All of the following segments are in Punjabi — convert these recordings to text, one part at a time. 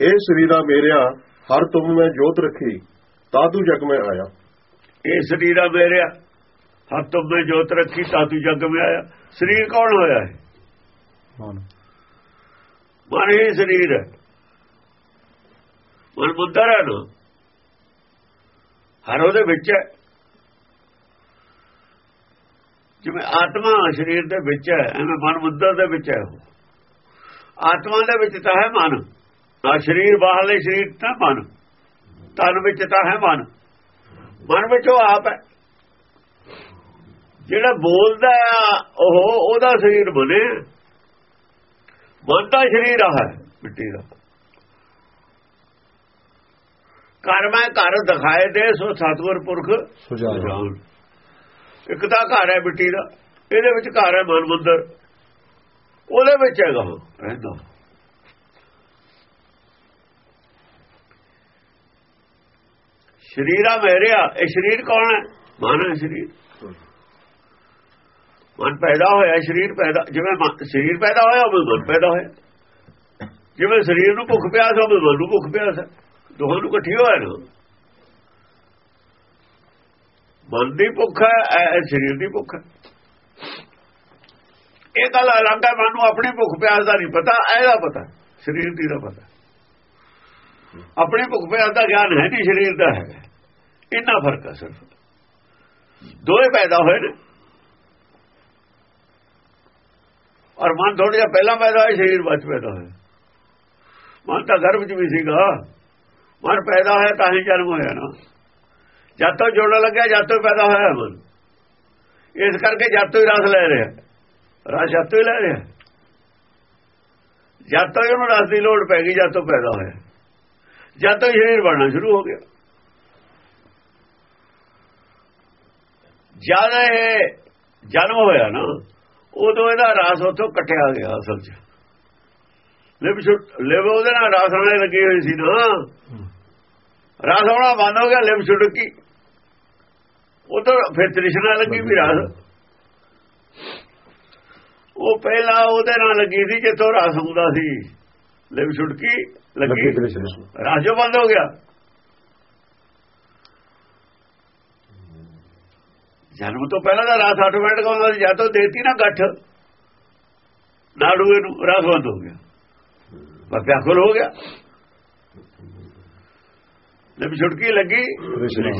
ਇਹ ਸਰੀਰਾ ਮੇਰਿਆ ਹਰ ਤੁਮ ਮੈਂ ਜੋਤ ਰੱਖੀ ਤਾਤੂ ਜਗ ਮੈਂ ਆਇਆ। ਇਹ ਸਰੀਰਾ ਮੇਰਿਆ ਹੱਥ ਤੋਂ ਮੈਂ ਜੋਤ ਰੱਖੀ ਤਾਤੂ ਜਗ ਮੈਂ ਆਇਆ। ਸਰੀਰ ਕੌਣ ਹੋਇਆ ਹੈ ਮਨ। ਹੀ ਸਰੀਰ ਹੈ। ਮਨ ਮੁੰਦਰ ਹੈ ਨਾ ਹਰ ਉਹਦੇ ਵਿੱਚ ਹੈ। ਜਿਵੇਂ ਆਤਮਾ ਸਰੀਰ ਦੇ ਵਿੱਚ ਹੈ ਐਵੇਂ ਮਨ ਮੁੰਦਰ ਦੇ ਵਿੱਚ ਹੈ। ਆਤਮਾ ਦੇ ਵਿੱਚ ਤਾਂ ਹੈ ਮਨ। ਆ ਸਰੀਰ ਬਾਹਰਲੇ ਸਰੀਰ ਤਾਂ ਮਨ। ਤਨ ਵਿੱਚ ਤਾਂ ਹੈ ਮਨ। ਮਨ ਵਿੱਚ ਉਹ ਆਪ ਹੈ। ਜਿਹੜਾ ਬੋਲਦਾ ਉਹ ਉਹਦਾ ਸਰੀਰ ਬਣੇ। ਮਨ ਦਾ ਸਰੀਰ ਆ ਹੈ ਮਿੱਟੀ ਦਾ। ਘਰ ਮੈਂ ਘਰ ਦਿਖਾਏ ਦੇ ਸੋ ਸਤਿਗੁਰ ਪੁਰਖ ਜਾਣ ਇੱਕ ਤਾਂ ਘਰ ਹੈ ਮਿੱਟੀ ਦਾ ਇਹਦੇ ਵਿੱਚ ਘਰ ਹੈ ਮਨ ਮੰਦਰ। ਉਹਦੇ ਵਿੱਚ ਹੈਗਾ ਰਹਿੰਦਾ। ਸ਼ਰੀਰਾ ਮੇਰਿਆ ਇਹ ਸ਼ਰੀਰ ਕੌਣ ਹੈ? ਮਨ ਹੈ ਸ਼ਰੀਰ। ਮਨ ਪੈਦਾ ਹੋਇਆ, ਸ਼ਰੀਰ ਪੈਦਾ, ਜਿਵੇਂ ਸਰੀਰ ਪੈਦਾ ਹੋਇਆ ਉਹ ਮਨ ਪੈਦਾ ਹੋਇਆ। ਜਿਵੇਂ ਸਰੀਰ ਨੂੰ ਭੁੱਖ ਪਿਆਸ ਹੋਵੇ ਮਨ ਨੂੰ ਭੁੱਖ ਪਿਆਸ ਹੈ ਦੋਹਾਂ ਨੂੰ ਇਕੱਠੀ ਹੋਇਆ ਨਾ। ਮਨ ਦੀ ਭੁੱਖ ਹੈ ਇਹ ਸਰੀਰ ਦੀ ਭੁੱਖ ਹੈ। ਇਹ ਗੱਲ ਅਲੱਗ ਹੈ, ਮਨ ਨੂੰ ਆਪਣੀ ਭੁੱਖ ਪਿਆਸ ਦਾ ਨਹੀਂ ਪਤਾ, ਇਹਦਾ ਪਤਾ, ਸਰੀਰ ਦੀ ਦਾ ਪਤਾ। ਆਪਣੀ ਭੁੱਖ ਪਿਆਸ ਦਾ ਗਿਆਨ ਹੈ ਨਹੀਂ, ਸਰੀਰ ਦਾ ਹੈ ਇੰਨਾ ਫ਼ਰਕ ਹੈ ਸਿਰਫ। ਦੋਏ ਪੈਦਾ ਹੋਏ ਨੇ। ਔਰ ਮਨ ਥੋੜਾ ਜਿਹਾ ਪਹਿਲਾਂ ਪੈਦਾ ਹੋਇਆ, ਸਰੀਰ ਬਾਅਦ 'ਚ ਪੈਦਾ ਹੋਇਆ। ਮਨ ਤਾਂ ਗਰਭ 'ਚ ਵੀ ਸੀਗਾ। ਮਨ ਪੈਦਾ ਹੋਇਆ ਤਾਂ ਹੀ ਜਨਮ ਹੋਇਆ ਨਾ। ਜਦ ਤੋਂ ਜੋੜਨ ਲੱਗਿਆ, ਜਦ ਤੋਂ ਪੈਦਾ ਹੋਇਆ ਮਨ। ਇਸ ਕਰਕੇ ਜਦ ਤੋਂ ਹੀ ਰਸ ਲੈ ਰਿਹਾ। ਰਸ ਜਦ ਤੋਂ ਹੀ ਲੈ ਰਿਹਾ। ਜਦ ਤੋਂ ਹੀ ਉਹਨੂੰ ਰਸ ਦੀ ਲੋੜ ਪੈ ਗਈ, ਜਦ ਤੋਂ ਪੈਦਾ ਹੋਇਆ। ਜਦ ਤੋਂ ਹੀ ਸਰੀਰ ਬਣਨਾ ਸ਼ੁਰੂ ਹੋ ਗਿਆ। ਜਦ ਇਹ ਜਨਮ ਹੋਇਆ ਨਾ ਉਦੋਂ ਇਹਦਾ ਰਸ ਉੱਥੋਂ ਕੱਟਿਆ ਗਿਆ ਅਸਲ 'ਚ। ਲਿਵ ਛੁੱਟ ਲਿਵ ਉਹਦੇ ਨਾਲ ਰਸ ਆਉਣੇ ਲੱਗੀ ਹੋਈ ਸੀ ਨਾ। ਰਸ ਆਉਣਾ ਬੰਦ ਹੋ ਗਿਆ ਲਿਵ ਛੁੱਟਕੀ ਉਦੋਂ ਫਿਰ ਤ੍ਰਿਸ਼ਨਾ ਲੱਗੀ ਵੀ ਰਸ। ਉਹ ਪਹਿਲਾਂ ਉਹਦੇ ਨਾਲ ਲੱਗੀ ਸੀ ਜਿੱਥੋਂ ਰਸ ਹੁੰਦਾ ਸੀ। ਲਿਵ ਛੁੱਟਕੀ ਲੱਗੀ। ਲੱਗੀ ਤ੍ਰਿਸ਼ਨਾ। ਰਸ ਜੋ ਬੰਦ ਹੋ ਗਿਆ। ਜਨਮ ਤੋਂ ਪਹਿਲਾਂ ਦਾ ਰਸ ਆਟੋਮੈਟਿਕ ਆਉਂਦਾ ਸੀ? ਜਦ ਤੋਂ ਦੇਤੀ ਨਾ ਗੱਠ। ਨਾੜੂਏ ਨੂੰ ਰਸ ਬੰਦ ਹੋ ਗਿਆ। ਬਸ ਵਿਆਕੁਲ ਹੋ ਗਿਆ। ਲਿਵ ਛੁਟਕੀ ਲੱਗੀ। ਤ੍ਰਿਸ਼ਨਾ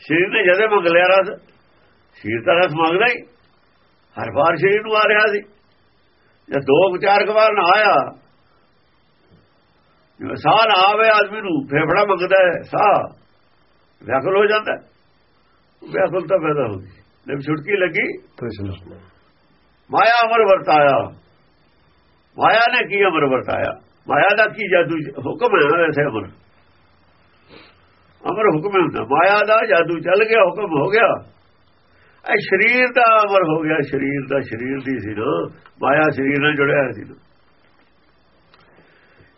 ਸ਼ਰੀਰ ਨੇ ਜਦੇ ਮੰਗ ਲਿਆ ਰਸ ਸ਼ਰੀਰ ਤਾਂ ਰਸ ਮੰਗਦਾ ਹੀ। ਹਰ ਵਾਰ ਸ਼ਰੀਰ ਨੂੰ ਆ ਰਿਹਾ ਸੀ। ਜੇ ਦੋ ਚਾਰ ਕੁ ਵਾਰ ਨਾ ਆਇਆ ਸਾਹ ਨਾ ਆਵੇ ਆਦਮੀ ਨੂੰ ਫੇਫੜਾ ਮੰਗਦਾ ਹੈ ਸਾਹ। ਵਿਆਕੁਲ ਹੋ ਜਾਂਦਾ ਹੈ। ਵਿਆਕੁਲ ਤਾਂ ਪੈਦਾ ਹੋ ਗਈ ਲਿਵ ਛੁਟਕੀ ਲੱਗੀ ਤ੍ਰਿਸ਼ਨਾ ਮਾਇਆ ਅਮਰ ਵਰਤਾਇਆ। ਮਾਇਆ ਨੇ ਕੀ ਅਮਰ ਵਰਤਾਇਆ? ਮਾਇਆ ਦਾ ਕੀ ਜਾਦੂ ਹੁਕਮ ਹੈ ਵੈਸੇ ਅਮਰ? ਅਮਰ ਹੁਕਮ ਹੁੰਦਾ। ਮਾਇਆ ਦਾ ਜਾਦੂ ਚੱਲ ਗਿਆ ਹੁਕਮ ਹੋ ਗਿਆ। ਇਹ ਸਰੀਰ ਦਾ ਅਮਰ ਹੋ ਗਿਆ। ਸਰੀਰ ਦਾ ਸਰੀਰ ਦੀ ਸੀ ਨਾ। ਮਾਇਆ ਸਰੀਰ ਨਾਲ ਜੁੜਿਆ ਸੀ ਨਾ।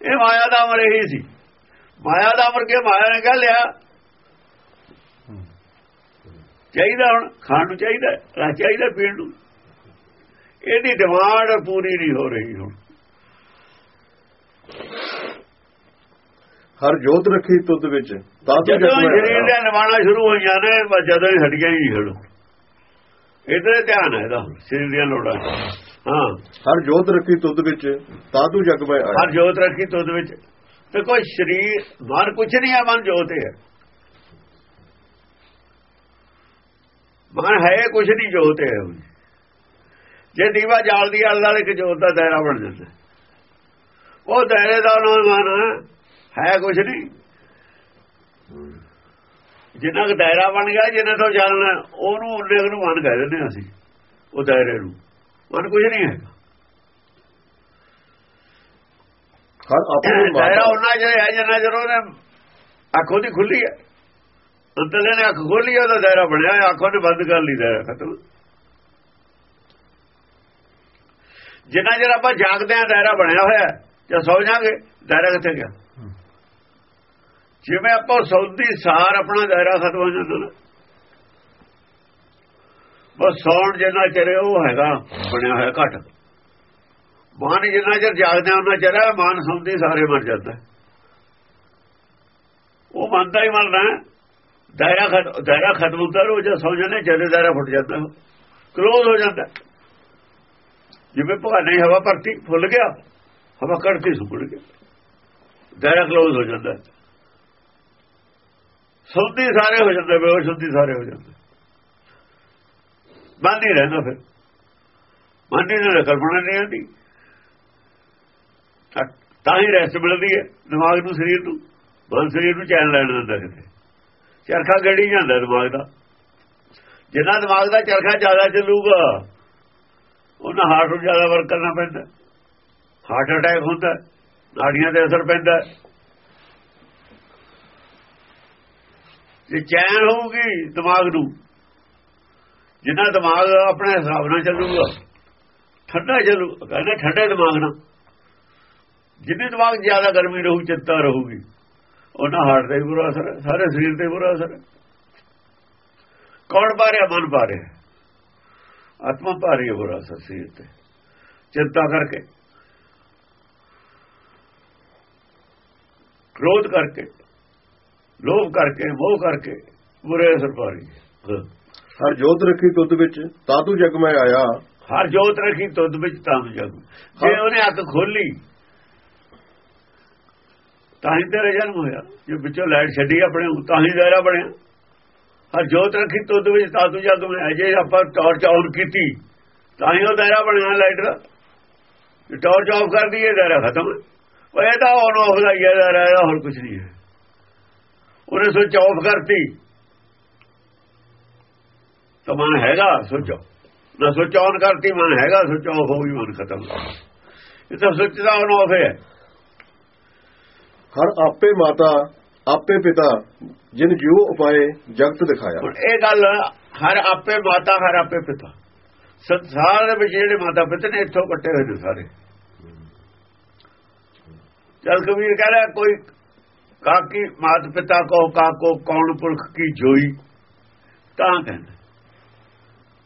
ਇਹ ਮਾਇਆ ਦਾ ਅਮਰ ਇਹੀ ਸੀ। ਮਾਇਆ ਦਾ ਅਮਰ ਕੇ ਮਾਇਆ ਨੇ ਕਹਿ ਲਿਆ ਚਾਹੀਦਾ ਹੁਣ ਖਾਣ ਨੂੰ ਚਾਹੀਦਾ ਰਸ ਚਾਹੀਦਾ ਪੀਣ ਨੂੰ। ਇਹਦੀ ਡਿਮਾਂਡ ਪੂਰੀ ਨਹੀਂ ਹੋ ਰਹੀ ਹੁਣ। ਹਰ ਜੋਤ ਰੱਖੀ ਤੁਧ ਵਿੱਚ ਤਾਤੂ ਜਦੋਂ ਸਰੀਰ ਦੇ ਨਿਵਾਣਾ ਸ਼ੁਰੂ ਹੋ ਜਾਂਦੇ ਬਸ ਜਦੋਂ ਹੀ ਹਟੀਆਂ ਹੀ ਛੜੋ ਇਧਰ ਧਿਆਨ ਹੈ ਇਹਦਾ ਸਰੀਰ ਦੀਆਂ ਲੋੜਾਂ ਹਾਂ। ਹਰ ਜੋਤ ਰੱਖੀ ਤੁਧ ਵਿੱਚ ਤਾਤੂ ਜਗ ਮੈਂ ਹਰ ਜੋਤ ਰੱਖੀ ਤੁਧ ਵਿੱਚ। ਤੇ ਕੋਈ ਸਰੀਰ ਮਨ ਕੁਛ ਨਹੀਂ ਹੈ ਮਨ ਜੋਤ ਹੈ। ਮਨ ਹੈ ਕੁਛ ਨਹੀਂ ਜੋਤ ਹੈ। ਜੇ ਦੀਵਾ ਜਾਲਦੀ ਆਲੇ ਨਾਲ ਇੱਕ ਜੋਤ ਦਾ ਦਾਇਰਾ ਬਣ ਜਾਂਦਾ। ਉਹ ਦਾਇਰੇ ਦਾ ਨਾਮ ਮਨ ਹੈ ਕੁਛ ਨਹੀਂ। ਜਿੰਨਾ ਕੁ ਦਾਇਰਾ ਬਣ ਗਿਆ ਜਿੰਨਾ ਤੋਂ ਚੱਲਣਾ ਉਹਨੂੰ ਉਹਨੇ ਨੂੰ ਮਨ ਕਹਿ ਦਿੰਦੇ ਅਸੀਂ ਉਹ ਦਾਇਰੇ ਨੂੰ। ਮਨ ਕੁਝ ਨਹੀਂ ਹੈ। ਹਰ ਆਪਣੀ ਦਾਇਰਾ ਉਹਨਾਂ ਜਿਹੜਾ ਹੈ ਜਿੰਨਾ ਜਦੋਂ ਨੇ ਅੱਖ ਉਹਦੀ ਖੁੱਲੀ ਹੈ। ਅੰਤਲੇ ਨੇ ਅੱਖ ਖੋਲੀ ਉਹਦਾ ਦਾਇਰਾ ਬਣਿਆ ਅੱਖ ਉਹਨੇ ਬੰਦ ਕਰ ਲਈ ਦਾਇਰਾ ਖਤਮ ਜਿੰਨਾ ਜਰ ਆਪਾਂ ਜਾਗਦੇ ਆ ਦਾਇਰਾ ਬਣਿਆ ਹੋਇਆ। ਜੇ ਸੌ ਜਾਗੇ ਦਾਇਰਾ ਕਿੱਥੇ ਗਿਆ ਜਿਵੇਂ ਆਪਾਂ ਸੌਦੀ ਸਾਰ ਆਪਣਾ ਦਾਇਰਾ ਖਤਮ ਹੋ ਜਾਂਦਾ ਨਾ ਬਸ ਸੌਣ ਜਿੰਨਾ ਚਿਰ ਉਹ ਹੈਗਾ ਬਣਿਆ ਹੋਇਆ ਘਟ ਮਨ ਜਿੰਨਾ ਚਿਰ ਜਾਗਦਾ ਉਹਨਾਂ ਚਿਰ ਮਨ ਸੁਣਦੀ ਸਾਰੇ ਮਰ ਜਾਂਦਾ। ਉਹ ਮੰਨਦਾ ਹੀ ਮਰਨਾ ਹੈ। ਦਾਇਰਾ ਖਤਮ ਦਾਇਰਾ ਖਤਮ ਹੁੰਦਾ ਰੋ ਜਾਂ ਸੌ ਜਾਂਦੇ ਜਦੇ ਦਾਇਰਾ ਫੁੱਟ ਜਾਂਦਾ। ਕਲੋਜ਼ ਹੋ ਜਾਂਦਾ। ਜਿਵੇਂ ਭਵਾਨੇ ਹਵਾ ਭਰਤੀ, ਫੁੱਲ ਗਿਆ, ਹਵਾ ਕੱਢ ਕੇ ਸੁੱਕ ਗਿਆ। ਦਾਇਰਾ ਕਲੋਜ਼ ਹੋ ਜਾਂਦਾ। ਸੁਣਦੀ ਸਾਰੇ ਹੋ ਜਾਂਦੇ ਬੇਹੋਸ਼ ਹੁੰਦੀ ਸਾਰੇ ਹੋ ਜਾਂਦੇ। ਬੰਦ ਹੀ ਰਹਿੰਦਾ ਫਿਰ। ਮਨ ਨਹੀਂ ਰਹਿੰਦਾ, ਕਲਪਨਾ ਨਹੀਂ ਆਉਂਦੀ ਤਾਂ- ਹੀ ਰੈਸਟ ਮਿਲਦੀ ਹੈ, ਦਿਮਾਗ ਨੂੰ, ਸਰੀਰ ਨੂੰ। ਮਨ ਸਰੀਰ ਨੂੰ ਚੈਨ ਲੈਣ ਦਿੰਦਾ ਕਿਤੇ। ਚਰਖਾ ਗੜੀ ਜਾਂਦਾ ਦਿਮਾਗ ਦਾ? ਜਿੰਨਾ ਦਿਮਾਗ ਦਾ ਚਰਖਾ ਜ਼ਿਆਦਾ ਚੱਲੂਗਾ, ਉਹਨਾਂ ਹਾਰਟ ਨੂੰ ਜ਼ਿਆਦਾ ਵਰਕ ਕਰਨਾ ਪੈਂਦਾ। ਹਾਰਟ ਅਟੈਕ ਹੁੰਦਾ, ਨਾੜੀਆਂ ਤੇ ਅਸਰ ਪੈਂਦਾ। ਜੇ ਚੈਨ ਹੋਊਗੀ ਦਿਮਾਗ ਨੂੰ, ਜਿੰਨਾ ਦਿਮਾਗ ਆਪਣੇ ਹਿਸਾਬ ਨਾਲ ਚੱਲੂਗਾ, ਠੰਡਾ ਚੱਲੂ, ਕਹਿੰਦੇ ਠੰਡੇ ਦਿਮਾਗ ਨਾਲ ਜਿੰਨੇ ਦਿਮਾਗ ਜ਼ਿਆਦਾ ਗਰਮੀ ਰਹੂ, ਚਿੰਤਾ ਰਹੂਗੀ। ਉਹਨਾਂ ਹਾਰਟ ਤੇ ਬੁਰਾ ਅਸਰ ਸਾਰੇ ਸਰੀਰ ਤੇ ਬੁਰਾ ਅਸਰ ਕੌਣ ਪਾ ਰਿਹਾ? ਮਨ ਪਾ ਰਿਹਾ ਆਤਮਾ ਪਾ ਰਹੀ ਹੈ ਬੁਰਾ ਅਸਰ ਸਰੀਰ ਤੇ। ਚਿੰਤਾ ਕਰਕੇ। ਕ੍ਰੋਧ ਕਰਕੇ। ਲੋਭ ਕਰਕੇ ਮੋਹ ਕਰਕੇ ਬੁਰੇ ਅਸਰ ਪਾ ਰਹੀ ਹੈ। ਹਾਂ। ਹਰ ਜੋਤ ਰੱਖੀ ਤੁਧ ਵਿੱਚ ਤਾਤੂ ਜਗ ਮੈਂ ਆਇਆ। ਹਰ ਜੋਤ ਰੱਖੀ ਤੁਧ ਵਿੱਚ ਤਾਂ ਜਗ ਜੇ ਉਹਨੇ ਅੱਖ ਖੋਲੀ ਤਾਂ ਹੀ ਤੇਰਾ ਜਨਮ ਹੋਇਆ। ਜੇ ਵਿੱਚੋਂ ਲਾਈਟ ਛੱਡੀ ਆਪਣੇ ਤਾਂ ਹੀ ਦਾਇਰਾ ਬਣਿਆ। ਹਰ ਜੋਤ ਰੱਖੀ ਤੁਧ ਵਿੱਚ, ਤਾਤੂ ਜਗ ਮੈਂ ਅਜੇ ਆਪਾਂ ਟਾਰਚ ਆਨ ਕੀਤੀ, ਤਾਂ ਹੀ ਉਹ ਦਾਇਰਾ ਬਣਿਆ ਲਾਈਟ ਦਾ। ਜੇ ਟਾਰਚ ਆਫ ਕਰ ਦਈਏ, ਦਾਇਰਾ ਖਤਮ ਉਹ ਇਹ ਤਾਂ ਆਨ ਆਫ ਦਾ ਹੀ ਹੈ, ਦਾਇਰਾ ਇਹਦਾ ਹੋਰ ਕੁਝ ਨਹੀਂ ਹੈ। ਉਹਨੇ ਸੋਚ ਆਫ ਕਰਤੀ। ਤਾਂ ਮਨ ਹੈਗਾ, ਸੋਚੋ। ਨਾ ਸੋਚ ਆਨ ਕਰਤੀ, ਮਨ ਹੈਗਾ ਸੋਚ ਆਫ ਹੋ ਗਈ, ਮਨ ਖਤਮ। ਇਹ ਤਾਂ ਸੋਚ ਦਾ ਆਨ ਆਫ ਹੈ। ਹਰ ਆਪੇ ਮਾਤਾ, ਆਪੇ ਪਿਤਾ, ਜਿਨ ਜਿਉ ਉਪਾਏ ਜਗਤ ਦਿਖਾਇਆ। ਹੁਣ ਇਹ ਗੱਲ, ਹਰ ਆਪੇ ਮਾਤਾ, ਹਰ ਆਪੇ ਪਿਤਾ। ਸੰਸਾਰ ਦੇ ਵਿੱਚ ਜਿਹੜੇ ਮਾਤਾ ਪਿਤਾ ਨੇ, ਇੱਥੋਂ ਕੱਟੇ ਹੋਏ ਨੇ ਸਾਰੇ। ਜਲ ਕਬੀਰ ਕਹ ਰਿਹਾ, ਕੋਈ ਕਾਕੀ, ਮਾਤ ਪਿਤਾ ਕੋ ਕਾਕੋ, ਕੌਣ ਪੁਰਖ ਕੀ ਜੋਈ? ਤਾਂ ਕਹਿੰਦਾ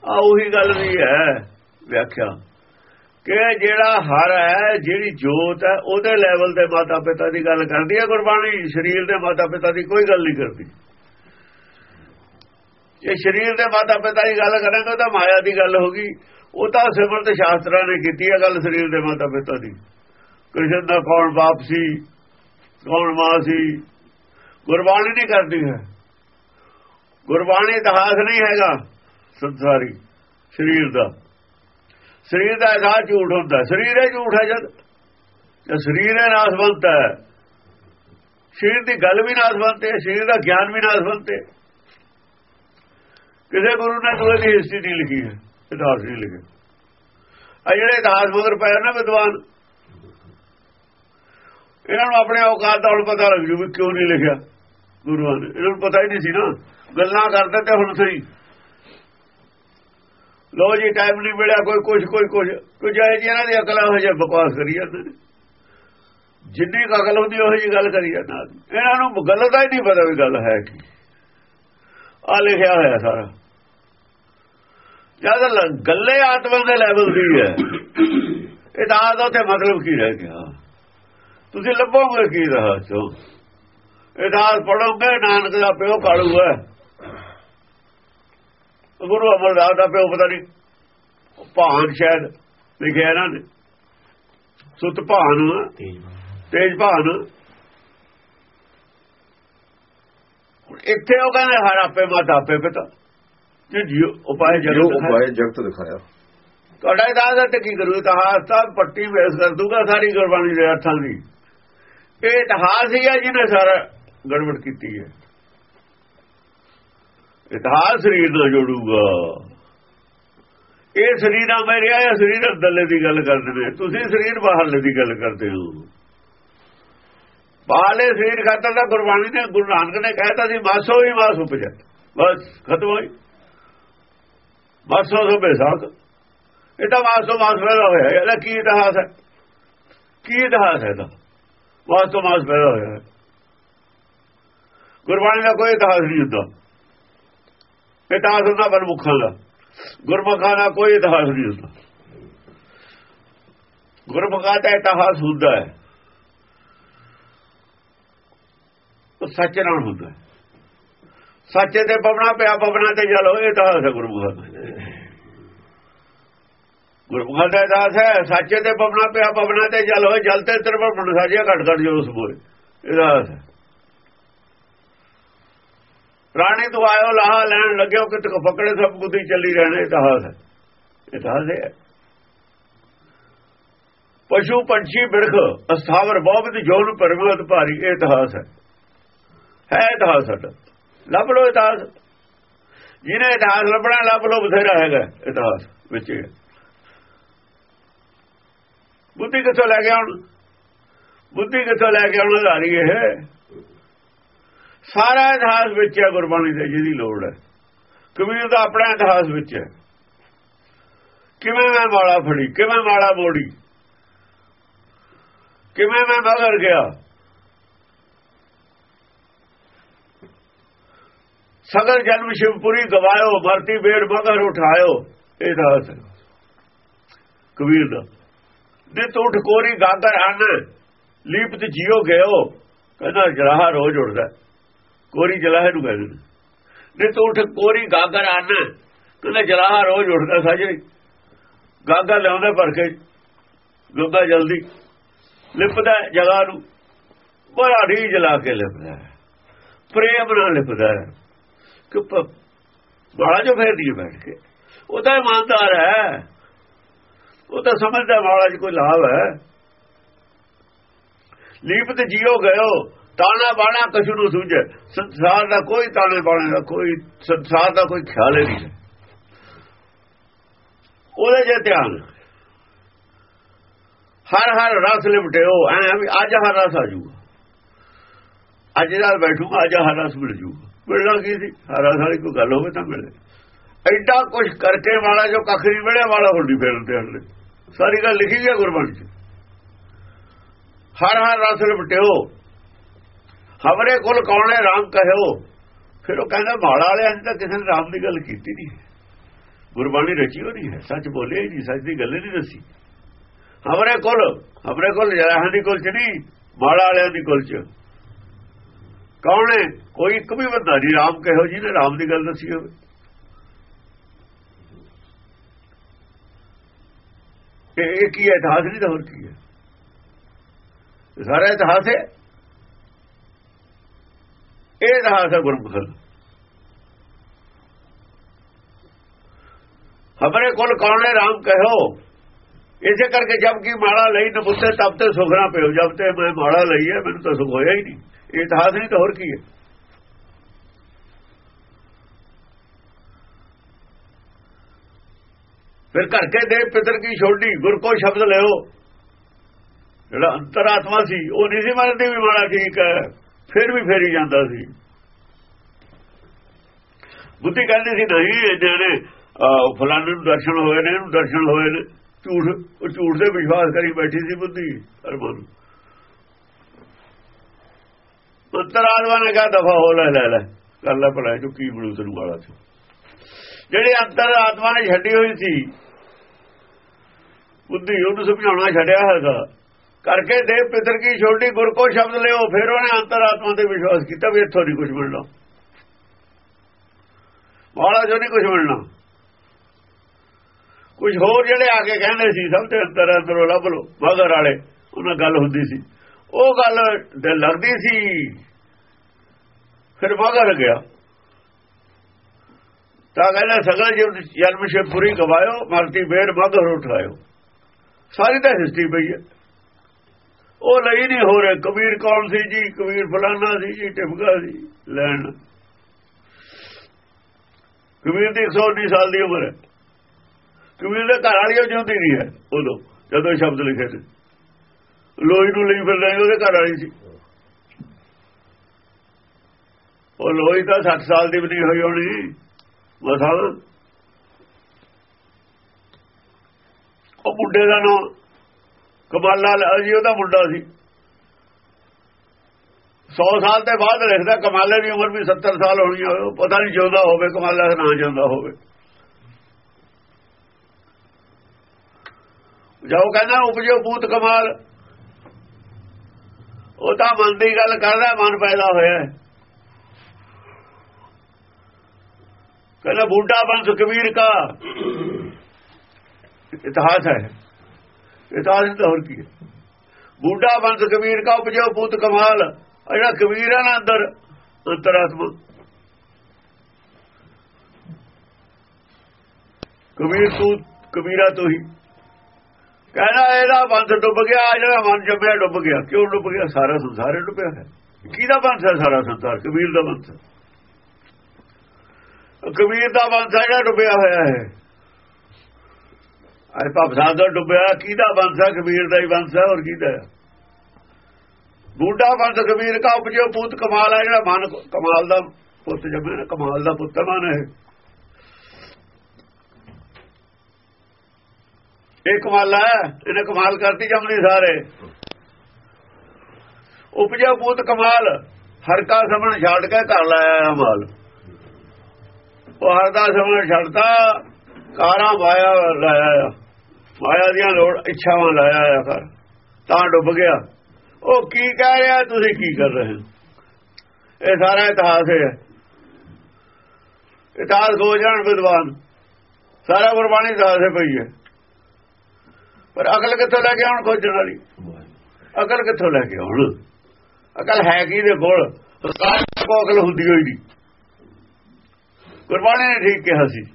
ਆ ਉਹੀ ਗੱਲ ਵੀ ਹੈ, ਵਿਆਖਿਆ। ਕਿ ਜਿਹੜਾ ਹਰ ਹੈ, ਜਿਹੜੀ ਜੋਤ ਹੈ, ਉਹਦੇ ਲੈਵਲ ਤੇ ਮਾਤਾ ਪਿਤਾ ਦੀ ਗੱਲ ਕਰਦੀ ਹੈ, ਗੁਰਬਾਣੀ ਸਰੀਰ ਦੇ ਮਾਤਾ ਪਿਤਾ ਦੀ ਕੋਈ ਗੱਲ ਨਹੀਂ ਕਰਦੀ। ਜੇ ਸਰੀਰ ਦੇ ਮਾਤਾ ਪਿਤਾ ਦੀ ਗੱਲ ਕਰਾਂਗੇ ਤਾਂ ਮਾਇਆ ਦੀ ਗੱਲ ਹੋਗੀ ਉਹ ਤਾਂ ਸਿਮਰਤ ਸ਼ਾਸਤਰਾਂ ਨੇ ਕੀਤੀ ਹੈ ਗੱਲ ਸਰੀਰ ਦੇ ਮਾਤਾ ਪਿਤਾ ਦੀ। ਕ੍ਰਿਸ਼ਨ ਦਾ ਕੌਣ ਬਾਪ ਸੀ, ਕੌਣ ਮਾਂ ਸੀ, ਗੁਰਬਾਣੀ ਨਹੀਂ ਕਰਦੀ ਹੈ। ਗੁਰਬਾਣੀ ਇਤਿਹਾਸ ਨਹੀਂ ਹੈਗਾ ਸੰਸਾਰੀ, ਸਰੀਰ ਦਾ। ਸਰੀਰ ਦਾ ਇਤਿਹਾਸ ਝੂਠ ਹੁੰਦਾ। ਸਰੀਰ ਹੈ ਝੂਠ ਹੈ ਜਦ। ਜੇ ਸਰੀਰ ਹੈ ਨਾਸਵੰਤ ਹੈ, ਸਰੀਰ ਦੀ ਗੱਲ ਵੀ ਨਾਸਵੰਤ ਹੈ, ਸਰੀਰ ਦਾ ਗਿਆਨ ਵੀ ਨਾਸਵੰਤ ਹੈ। ਕਿਸੇ ਗੁਰੂ ਨੇ ਦੂਏ ਦੀ ਹਿਸਟਰੀ ਨਹੀਂ ਲਿਖੀ ਹੈ ਇਤਿਹਾਸ ਨਹੀਂ ਲਿਖਿਆ ਆ ਜਿਹੜੇ ਇਤਿਹਾਸ ਮਗਰ ਪਏ ਨਾ ਵਿਦਵਾਨ, ਇਹਨਾਂ ਨੂੰ ਆਪਣੇ ਔਕਾਤ ਦਾ ਹੁਣ ਪਤਾ ਲੱਗ ਜੂ ਵੀ ਕਿਉਂ ਨਹੀਂ ਲਿਖਿਆ ਗੁਰੂਆਂ ਨੇ। ਇਹਨਾਂ ਨੂੰ ਪਤਾ ਹੀ ਨਹੀਂ ਸੀ ਨਾ। ਗੱਲਾਂ ਕਰਦੇ ਤੇ ਹੁਣ ਸਹੀ। ਲੋ ਜੀ ਟਾਈਮ ਨਹੀਂ ਮਿਲਿਆ, ਕੋਈ ਕੁਝ ਕੋਈ ਕੁਝ ਕੁਝ ਆਏ ਜੀ, ਇਹਨਾਂ ਦੀ ਅਕਲਾਂ ਹੋ ਜਾ ਬਕਵਾਸ ਕਰੀ ਜਾਂਦੇ ਨੇ। ਜਿੰਨੀ ਕੁ ਅਕਲ ਹੁੰਦੀ, ਉਹ ਜੀ ਗੱਲ ਕਰੀ ਜਾਂਦਾ ਇਹਨਾਂ ਨੂੰ ਗੱਲ ਦਾ ਹੀ ਨਹੀਂ ਪਤਾ ਵੀ ਗੱਲ ਹੈ ਕੀ। ਆ ਲਿਖਿਆ ਹੋਇਆ ਸਾਰਾ। ਜਦ ਗੱਲੇ ਆਤਮਾ ਦੇ ਲੈਵਲ ਦੀ ਹੈ। ਇਹ ਤਾਂ ਆਦਾ ਤੇ ਮਤਲਬ ਕੀ ਰਹਿ ਗਿਆ। ਤੁਸੀਂ ਲੱਭੋਗੇ ਕੀ ਰਹਾ ਚੋ? ਇਹ ਤਾਂ ਪੜੋਗੇ ਨਾਨਕ ਦਾ ਪਿਓ ਕਾਲੂ ਹੈ। ਗੁਰੂ ਅਮਰਦਾਸ ਦਾ ਪਿਓ ਪਤਾ ਨਹੀਂ ਭਾਨ ਸ਼ਾਇਦ ਲਿਖਿਆ ਇਹਨਾਂ ਨੇ। ਸੁਤ ਭਾਨ ਤੇਜ ਭਾਨ। ਇੱਥੇ ਉਹ ਕਹਿੰਦੇ ਹਰ ਆਪੇ ਮਾਤਾ ਆਪੇ ਪਿਤਾ। ਜੀ ਉਪਾਏ ਜਗਤ ਉਪਾਏ ਜਗਤ ਦਿਖਾਇਆ। ਤੁਹਾਡਾ ਇਤਿਹਾਸ ਤੇ ਕੀ ਕਰੂ ਇਤਿਹਾਸ ਤਾਂ ਪੱਟੀ ਵੇਸ ਕਰ ਦੂਗਾ ਸਾਰੀ ਗੁਰਬਾਣੀ ਦੇ ਅਰਥਾਂ ਦੀ। ਇਹ ਇਤਿਹਾਸ ਹੀ ਹੈ ਜਿਹਨੇ ਸਾਰਾ ਗੜਬੜ ਕੀਤੀ ਹੈ। ਇਤਿਹਾਸ ਸਰੀਰ ਨਾਲ ਜੋੜੂਗਾ। ਇਹ ਸਰੀਰ ਨਾਲ ਮੇਰੇ ਆਇਆ ਸਰੀਰ ਅੰਦਰਲੇ ਦੀ ਗੱਲ ਕਰਦੇ ਨੇ। ਤੁਸੀਂ ਸਰੀਰ ਬਾਹਰਲੇ ਦੀ ਗੱਲ ਕਰਦੇ ਹੋ। ਬਾਹਰਲੇ ਸਰੀਰ ਖਾਤਰ ਤਾਂ ਗੁਰਬਾਣੀ ਨੇ ਗੁਰੂ ਨਾਨਕ ਨੇ ਕਹਿਤਾ ਸੀ ਮਾਸੋ ਹੀ ਮਾਸ ਉਪਜੈ ਬਸ, ਖਤਮ ਹੋਈ। ਮਾਸੋ ਸੋ ਬੇਸਾਖ ਇਹ ਤਾਂ ਮਾਸੋ ਮਾਸ ਪੈਦਾ ਹੋਇਆ ਇਹਦਾ ਕੀ ਇਤਿਹਾਸ ਹੈ? ਕੀ ਇਤਿਹਾਸ ਹੈ ਇਹਦਾ? ਮਾਸ ਤੋਂ ਮਾਸ ਪੈਦਾ ਹੋਇਆ ਗੁਰਬਾਣੀ ਦਾ ਕੋਈ ਇਤਿਹਾਸ ਨਹੀਂ ਹੁੰਦਾ। ਇਤਿਹਾਸ ਹੁੰਦਾ ਬਰਮੁਖਾਂ ਦਾ। ਗੁਰਮੁਖਾਂ ਦਾ ਕੋਈ ਇਤਿਹਾਸ ਨਹੀਂ ਹੁੰਦਾ। ਗੁਰਮੁਖਾਂ ਦਾ ਇਤਿਹਾਸ ਹੁੰਦਾ ਹੈ। ਉਹ ਸੱਚ ਨਾਲ ਹੁੰਦਾ ਹੈ। ਸੱਚੇ ਤੇ ਪਵਣਾ ਪਿਆ ਪਵਣਾ ਤੇ ਜਲ ਹੋਏ ਇਤਿਹਾਸ ਹੈ ਗੁਰਮੁਖਾਂ ਦਾ। ਗੁਰਮੁਖਾਂ ਦਾ ਇਤਿਹਾਸ ਹੈ, ਸੱਚੇ ਤੇ ਪਵਣਾ ਪਿਆ ਪਵਣਾ ਤੇ ਜਲ ਹੋਏ ਜਲ ਤੇ ਤਿਰਪਣ ਸਾਜਿਆ ਘਟ ਘਟ ਜੋ ਉਸ ਮੋਏ ਇਤਿਹਾਸ ਹੈ। ਰਾਣੀ ਤੋਂ ਆਇਓ, ਲਾਹਾ ਲੈਣ ਲੱਗਿਓ ਕਿ ਤਕ ਪਕੜੇ ਸਭ ਬੁੱਧੀ ਚੱਲੀ ਰਹਿਣੇ ਇਤਿਹਾਸ ਹੈ। ਇਤਿਹਾਸ ਹੈ। ਪਸ਼ੂ, ਪੰਛੀ, ਬਿਰਖ, ਅਸਥਾਵਰ, ਬਹੁਤ ਜੋਨ ਪਰਮਤ ਭਾਰੀ, ਇਹ ਇਤਿਹਾਸ ਹੈ। ਹੈ ਇਤਿਹਾਸ ਸਾਡਾ। ਲੱਭ ਲੋ ਇਤਿਹਾਸ ਜਿਹਨੇ ਇਤਿਹਾਸ ਲੱਭਣਾ, ਲੱਭ ਲੋ ਬਥੇਰਾ ਹੈਗਾ। ਇਤਿਹਾਸ ਵਿੱਚ ਬੁੱਧੀ ਕਿੱਥੋਂ ਲੈ ਕੇ ਆਉਣ? ਬੁੱਧੀ ਕਿੱਥੋਂ ਲੈ ਕੇ ਆਉਣ? ਧਾਰੀ ਇਹ ਸਾਰਾ ਇਤਿਹਾਸ ਵਿੱਚ ਹੈ ਗੁਰਬਾਣੀ ਦੇ, ਜਿਹਦੀ ਲੋੜ ਹੈ। ਕਬੀਰ ਦਾ ਆਪਣਾ ਇਤਿਹਾਸ ਵਿੱਚ ਹੈ। ਕਿਵੇਂ ਮੈਂ ਮਾਲਾ ਫੜੀ, ਕਿਵੇਂ ਮਾਲਾ ਮੋੜੀ? ਕਿਵੇਂ ਮੈਂ ਮਗਰ ਗਿਆ? ਸਗਲ ਜਨਮ ਸ਼ਿਵਪੁਰੀ ਗਵਾਇਓ ਮਰਤੀ ਬੇੜ ਮਗਰ ਉਠਾਇਓ, ਇਹ ਇਤਿਹਾਸ ਕਬੀਰ ਦਾ। ਨਿਤ ਤੂੰ ਠਕੋਰੀ ਗਾਗਰ ਹਨ, ਲੀਪਤ ਜਿਉ ਗਇਓ ਕਹਿੰਦਾ ਜਰਾਹ ਰੋਜ਼ ਉੜਦਾ ਕੋਰੀ ਜਲਾਹ ਨੂੰ ਕਹਿੰਦੇ ਨੇ ਤੂੰ ਉਠ, ਕੋਰੀ ਗਾਗਰ ਹਨ ਕਹਿੰਦਾ ਜਲਾਹ ਰੋਜ਼ ਉੱਠਦਾ ਸਾਜੇ ਗਾਗਾ ਲਿਆਉਂਦਾ ਭਰ ਕੇ। ਗੰਗਾ ਜਲਦੀ ਲਿਪਦਾ ਜਗਾ ਨੂੰ। ਬੜਾ ਢੀ ਜਲਾ ਕੇ ਲਿਪਦਾ ਪ੍ਰੇਮ ਨਾਲ ਲਿਪਦਾ ਕਿ ਬੜਾ ਜੋ ਫੇਰਦੀ ਬੈਠ ਕੇ। ਉਹ ਤਾਂ ਇਮਾਨਦਾਰ ਹੈ। ਉਹ ਤਾਂ ਸਮਝਦਾ ਵਾਲਾ ਚ ਕੋਈ ਲਾਭ ਹੈ। ਲੀਪਤ ਜਿਉ ਗਇਓ। ਤਾਣਾ ਬਾਣਾ ਕਛੂ ਨੂੰ ਸੂਝੇ ਸੰਸਾਰ ਦਾ ਕੋਈ ਤਾਣੇ ਬਾਣੇ ਦਾ ਕੋਈ, ਸੰਸਾਰ ਦਾ ਕੋਈ ਖਿਆਲ ਹੀ ਨਹੀਂ ਉਹਦੇ ਜੇ ਧਿਆਨ। ਹਰ ਹਰ ਰਸ ਲਿਪਟਿਓ ਐ ਵੀ ਅੱਜ ਹਰ ਰਸ ਆ ਜੂਗਾ ਅੱਜ ਨਾਲ ਬੈਠੂਗਾ, ਅੱਜ ਹਰ ਰਸ ਮਿਲ ਜੂਗਾ ਮਿਲਣਾ ਕੀ ਸੀ? ਹਰ ਰਸ ਵਾਲੀ ਕੋਈ ਗੱਲ ਹੋਵੇ ਤਾਂ ਮਿਲੇ। ਐਡਾ ਕੁਝ ਕਰਕੇ ਵਾਲਾ ਜੋ ਕੱਖ ਨਹੀਂ ਮਿਲਿਆ ਵਾਲਾ ਹੁੰਦੀ ਫੇਰਨ ਤੇ ਹਲੇ ਸਾਰੀ ਗੱਲ ਲਿਖੀ ਗਈ ਗੁਰਬਾਣੀ ਚ। ਹਰ ਹਰ ਰਸ ਲਿਪਟਿਓ ਹਮਰੇ ਕੋਲ ਕੌਣੇ ਰਾਮ ਕਹਿਓ ਫਿਰ ਉਹ ਕਹਿੰਦਾ, ਮਾੜਾ ਵਾਲਿਆਂ ਨੇ ਤਾਂ ਕਿਸੇ ਨੇ ਰਾਮ ਦੀ ਗੱਲ ਕੀਤੀ ਨਹੀਂ। ਗੁਰਬਾਣੀ ਰਚੀ ਹੋਈ ਹੈ। ਸੱਚ ਬੋਲੇ ਹੀ ਨਹੀਂ, ਸੱਚ ਦੀ ਗੱਲ ਨਹੀਂ ਦੱਸੀ। ਹਮਰੇ ਕੋਲ ਹਮਰੇ ਕੋਲ ਜਰਾਹਾਂ ਦੀ ਕੋਲ ਚ ਨਹੀਂ, ਮਾੜਾ ਵਾਲਿਆਂ ਦੀ ਕੋਲ ਚ। ਕੌਣ ਹੈ? ਕੋਈ ਇੱਕ ਵੀ ਬੰਦਾ ਨਹੀਂ। ਰਾਮ ਕਹੋ ਜੀ ਨੇ ਰਾਮ ਦੀ ਗੱਲ ਦੱਸੀ ਹੋਵੇ। ਇਹ ਕੀ ਹੈ? ਇਤਿਹਾਸ ਨਹੀਂ ਤਾਂ ਹੋਰ ਕੀ ਹੈ? ਸਾਰਾ ਇਤਿਹਾਸ ਹੈ। ਇਹ ਇਤਿਹਾਸ ਹੈ ਗੁਰਮੁਖ ਹਮਰੇ ਕੋਲ ਕੌਣ ਹੈ? ਰਾਮ ਕਹੋ ਇਸੇ ਕਰਕੇ ਜਦ ਕੀ ਮਾਲਾ ਲਈ ਨਪੁੱਤੇ ਤਬ ਤੇ ਸੁਖਣਾ ਪਿਓ। ਜਬ ਤੇ ਮੈਂ ਮਾਲਾ ਲਈ ਹੈ, ਮੈਨੂੰ ਤਾਂ ਸੁਖ ਹੋਇਆ ਹੀ ਨਹੀਂ। ਇਤਿਹਾਸ ਨਹੀਂ ਤਾਂ ਹੋਰ ਕੀ ਹੈ? ਫਿਰ ਘਰ ਕੇ ਦੇ ਪਿਤਰ ਕੀ ਛੋਡੀ ਗੁਰ ਕੋ ਸ਼ਬਦ ਲਿਓ। ਜਿਹੜਾ ਅੰਤਰਾਤਮਾ ਸੀ, ਉਹ ਨਹੀਂ ਸੀ ਮੰਨਦੀ ਵੀ ਮਾਲਾ ਠੀਕ ਹੈ। ਫਿਰ ਵੀ ਫੇਰੀ ਜਾਂਦਾ ਸੀ। ਬੁੱਧੀ ਕਹਿੰਦੀ ਸੀ, ਨਹੀਂ ਇਹਨਾਂ ਨੇ ਫਲਾਣੇ ਨੂੰ ਦਰਸ਼ਨ ਹੋਏ ਨੇ, ਇਹਨੂੰ ਦਰਸ਼ਨ ਹੋਏ ਨੇ। ਝੂਠ, ਉਹ ਝੂਠ ਦੇ ਵਿਸ਼ਵਾਸ ਕਰੀ ਬੈਠੀ ਸੀ ਬੁੱਧੀ ਅਰਮਨ ਅੰਤਰਾਤਮਾ ਨੇ ਕਹਾ, ਦਫਾ ਹੋ ਲੈ ਲੈ ਲੈ, ਕਰ ਲੈ ਭਲਾ ਜੋ ਕੀ ਬਣੂ ਤੈਨੂੰ ਵਾਲਾ ਸੀ? ਜਿਹੜੇ ਅੰਤਰਾਤਮਾ ਨੇ ਛੱਡੀ ਹੋਈ ਸੀ ਬੁੱਧੀ ਉਹਨੂੰ ਸਮਝਾਉਣਾ ਛੱਡਿਆ ਹੈਗਾ। ਕਰਕੇ ਦੇਵ ਪਿਤਰ ਕੀ ਛੋਟੀ ਗੁਰ ਕੋ ਸ਼ਬਦ ਲਿਓ, ਫਿਰ ਉਹਨੇ ਅੰਤਰਾਤਮਾ ਤੇ ਵਿਸ਼ਵਾਸ ਕੀਤਾ ਵੀ ਇੱਥੋਂ ਨਹੀਂ ਕੁਝ ਮਿਲਣਾ। ਵਾਲਾ ਜੋ ਨਹੀਂ ਕੁਝ ਮਿਲਣਾ। ਕੁਝ ਹੋਰ ਜਿਹੜੇ ਆ ਕੇ ਕਹਿੰਦੇ ਸੀ, ਸਭ ਤੇ ਅੰਦਰ ਅੰਦਰੋਂ ਲੱਭ ਲੋ ਮਗਰ ਵਾਲੇ, ਉਹਨਾਂ ਗੱਲ ਹੁੰਦੀ ਸੀ। ਉਹ ਗੱਲ ਤੇ ਲੱਗਦੀ ਸੀ, ਫਿਰ ਮਗਰ ਗਿਆ। ਤਾਂ ਕਹਿੰਦਾ, ਸਗਲ ਜਨਮ ਸੇ ਪੂਰੀ ਗਵਾਇਓ, ਮਰਤੀ ਬੇਰ ਮਗਰ ਉਠਾਇਓ ਸਾਰੀ ਤਾਂ ਹਿਸਟਰੀ ਪਈ ਹੈ। ਉਹ ਲਈ ਨਹੀਂ ਹੋ ਰਿਹਾ। ਕਬੀਰ ਕੌਣ ਸੀ ਜੀ, ਕਬੀਰ ਫਲਾਣਾ ਸੀ ਜੀ ਟਿਪਕਾ ਸੀ, ਲੈਣ। ਕਬੀਰ ਦੀ 119 ਸਾਲ ਦੀ ਉਮਰ ਹੈ। ਕਬੀਰ ਦੇ ਘਰ ਵਾਲੀ ਜਿਉਂਦੀ ਨਹੀਂ ਹੈ ਉਦੋਂ, ਜਦੋਂ ਸ਼ਬਦ ਲਿਖੇ ਸੀ। ਲੋਈ ਨੂੰ ਲਈ ਫਿਰ ਰਹੇ ਉਹਦੇ ਘਰ ਵਾਲੀ ਸੀ। ਉਹ ਲੋਈ ਤਾਂ 60 ਸਾਲ ਦੀ ਵੀ ਨਹੀਂ ਹੋਈ ਹੋਣੀ। ਮਸਾਲ। ਉਹ ਮੁੰਡੇ ਦਾ ਨਾਮ ਕਮਾਲਾ ਜੀ ਉਹਦਾ ਮੁੰਡਾ ਸੀ। 100 ਸਾਲ ਦੇ ਬਾਅਦ ਲਿਖਦਾ, ਕਮਾਲੇ ਦੀ ਉਮਰ ਵੀ 70 ਸਾਲ ਹੋਣੀ ਹੋਵੇ ਪਤਾ ਨਹੀਂ ਜਿਉਂਦਾ ਹੋਵੇ, ਕਮਾਲਾ ਨਾ ਜਿਉਂਦਾ ਹੋਵੇ। ਜਾਓ ਕਹਿੰਦਾ, ਉਪਜੋ ਭੂਤ ਕਮਾਲ। ਉਹ ਤਾਂ ਮਨ ਦੀ ਗੱਲ ਕਰਦਾ, ਮਨ ਪੈਦਾ ਹੋਇਆ। ਕਹਿੰਦਾ ਬੂਟਾ ਬੰਸ ਕਬੀਰ ਕਾ। ਇਤਿਹਾਸ ਹੈ। ਇਤਿਹਾਸ ਤਾਂ ਹੋਰ ਕੀ ਹੈ। ਬੂਢਾ ਬੰਸ ਕਬੀਰ ਕਾ ਉਪਜੋ ਭੂਤ ਕਮਾਲ। ਆਹ ਜਿਹੜਾ ਕਬੀਰ ਹੈ ਨਾ ਅੰਦਰ ਅੰਤਰਾਤਮਾ ਕਬੀਰ ਤੂੰ ਕਬੀਰਾ ਤੂੰ ਹੀ। ਕਹਿੰਦਾ ਇਹਦਾ ਬੰਸ ਡੁੱਬ ਗਿਆ ਜਿਹੜਾ ਮਨ ਜੰਮਿਆ, ਡੁੱਬ ਗਿਆ। ਕਿਉਂ ਡੁੱਬ ਗਿਆ? ਸਾਰਾ ਸੰਸਾਰ ਡੁੱਬਿਆ ਹੈ ਕਿਹਦਾ ਬੰਸ ਹੈ ਸਾਰਾ ਸੰਸਾਰ? ਕਬੀਰ ਦਾ ਬੰਸ ਕਬੀਰ ਦਾ ਬੰਸ ਹੈ ਜਿਹੜਾ ਡੁੱਬਿਆ ਹੋਇਆ ਹੈ। ਅਰੇ ਭਵਸਾਦ ਦਾ ਡੁੱਬਿਆ, ਕਿਹਦਾ ਬੰਸ ਹੈ ਕਬੀਰ ਦਾ ਹੀ ਬੰਸ ਹੈ ਹੋਰ ਕਿਹਦਾ ਹੈ ਬੂਢਾ ਬੰਸ, ਕਬੀਰ ਕਾ ਉਪਜੋ ਪੂਤ ਕਮਾਲ ਹੈ ਜਿਹੜਾ ਮਨ ਕਮਾਲ ਦਾ ਪੁੱਤ ਜੰਮਿਆ ਕਮਾਲ ਦਾ ਪੁੱਤ ਮਨ ਹੈ ਇਹ ਕਮਾਲ ਹੈ ਇਹਨੇ ਕਮਾਲ ਕਰਤੀ ਜਮਨੀ ਸਾਰੇ। ਉਪਜੋ ਪੂਤ ਕਮਾਲ, ਹਰ ਕਾ ਸਮਣ ਛੱਡ ਕੇ ਘਰ ਲਾਇਆ ਮਾਲ। ਉਹ ਹਰ ਦਾ ਸਮਣ ਛੱਡਦਾ ਕਾਰਾਂ ਵਾਇਆ ਲਾਇਆ ਮਾਇਆ ਦੀਆਂ ਲੋੜ, ਇੱਛਾਵਾਂ ਲਾਇਆ ਕਰ। ਤਾਂ ਡੁੱਬ ਗਿਆ। ਉਹ ਕੀ ਕਹਿ ਰਿਹਾ, ਤੁਸੀਂ ਕੀ ਕਰ ਰਹੇ ਹੋ? ਇਹ ਸਾਰਾ ਇਤਿਹਾਸ ਹੈ। ਇਤਿਹਾਸ ਹੋ ਜਾਣ ਵਿਦਵਾਨ। ਸਾਰਾ ਗੁਰਬਾਣੀ ਇਤਿਹਾਸ ਹੈ ਪਈ ਹੈ। ਪਰ ਅਕਲ ਕਿੱਥੋਂ ਲੈ ਕੇ ਆਉਣ ਖੋਜਣ ਵਾਲੀ? ਅਕਲ ਕਿੱਥੋਂ ਲੈ ਕੇ ਆਉਣ? ਅਕਲ ਹੈ ਕੀ ਦੇ ਕੋਲ? ਸਰਕਾਰ ਅਕਲ ਹੁੰਦੀ ਹੋਈ ਨਹੀਂ। ਗੁਰਬਾਣੀ ਨੇ ਠੀਕ ਕਿਹਾ ਸੀ।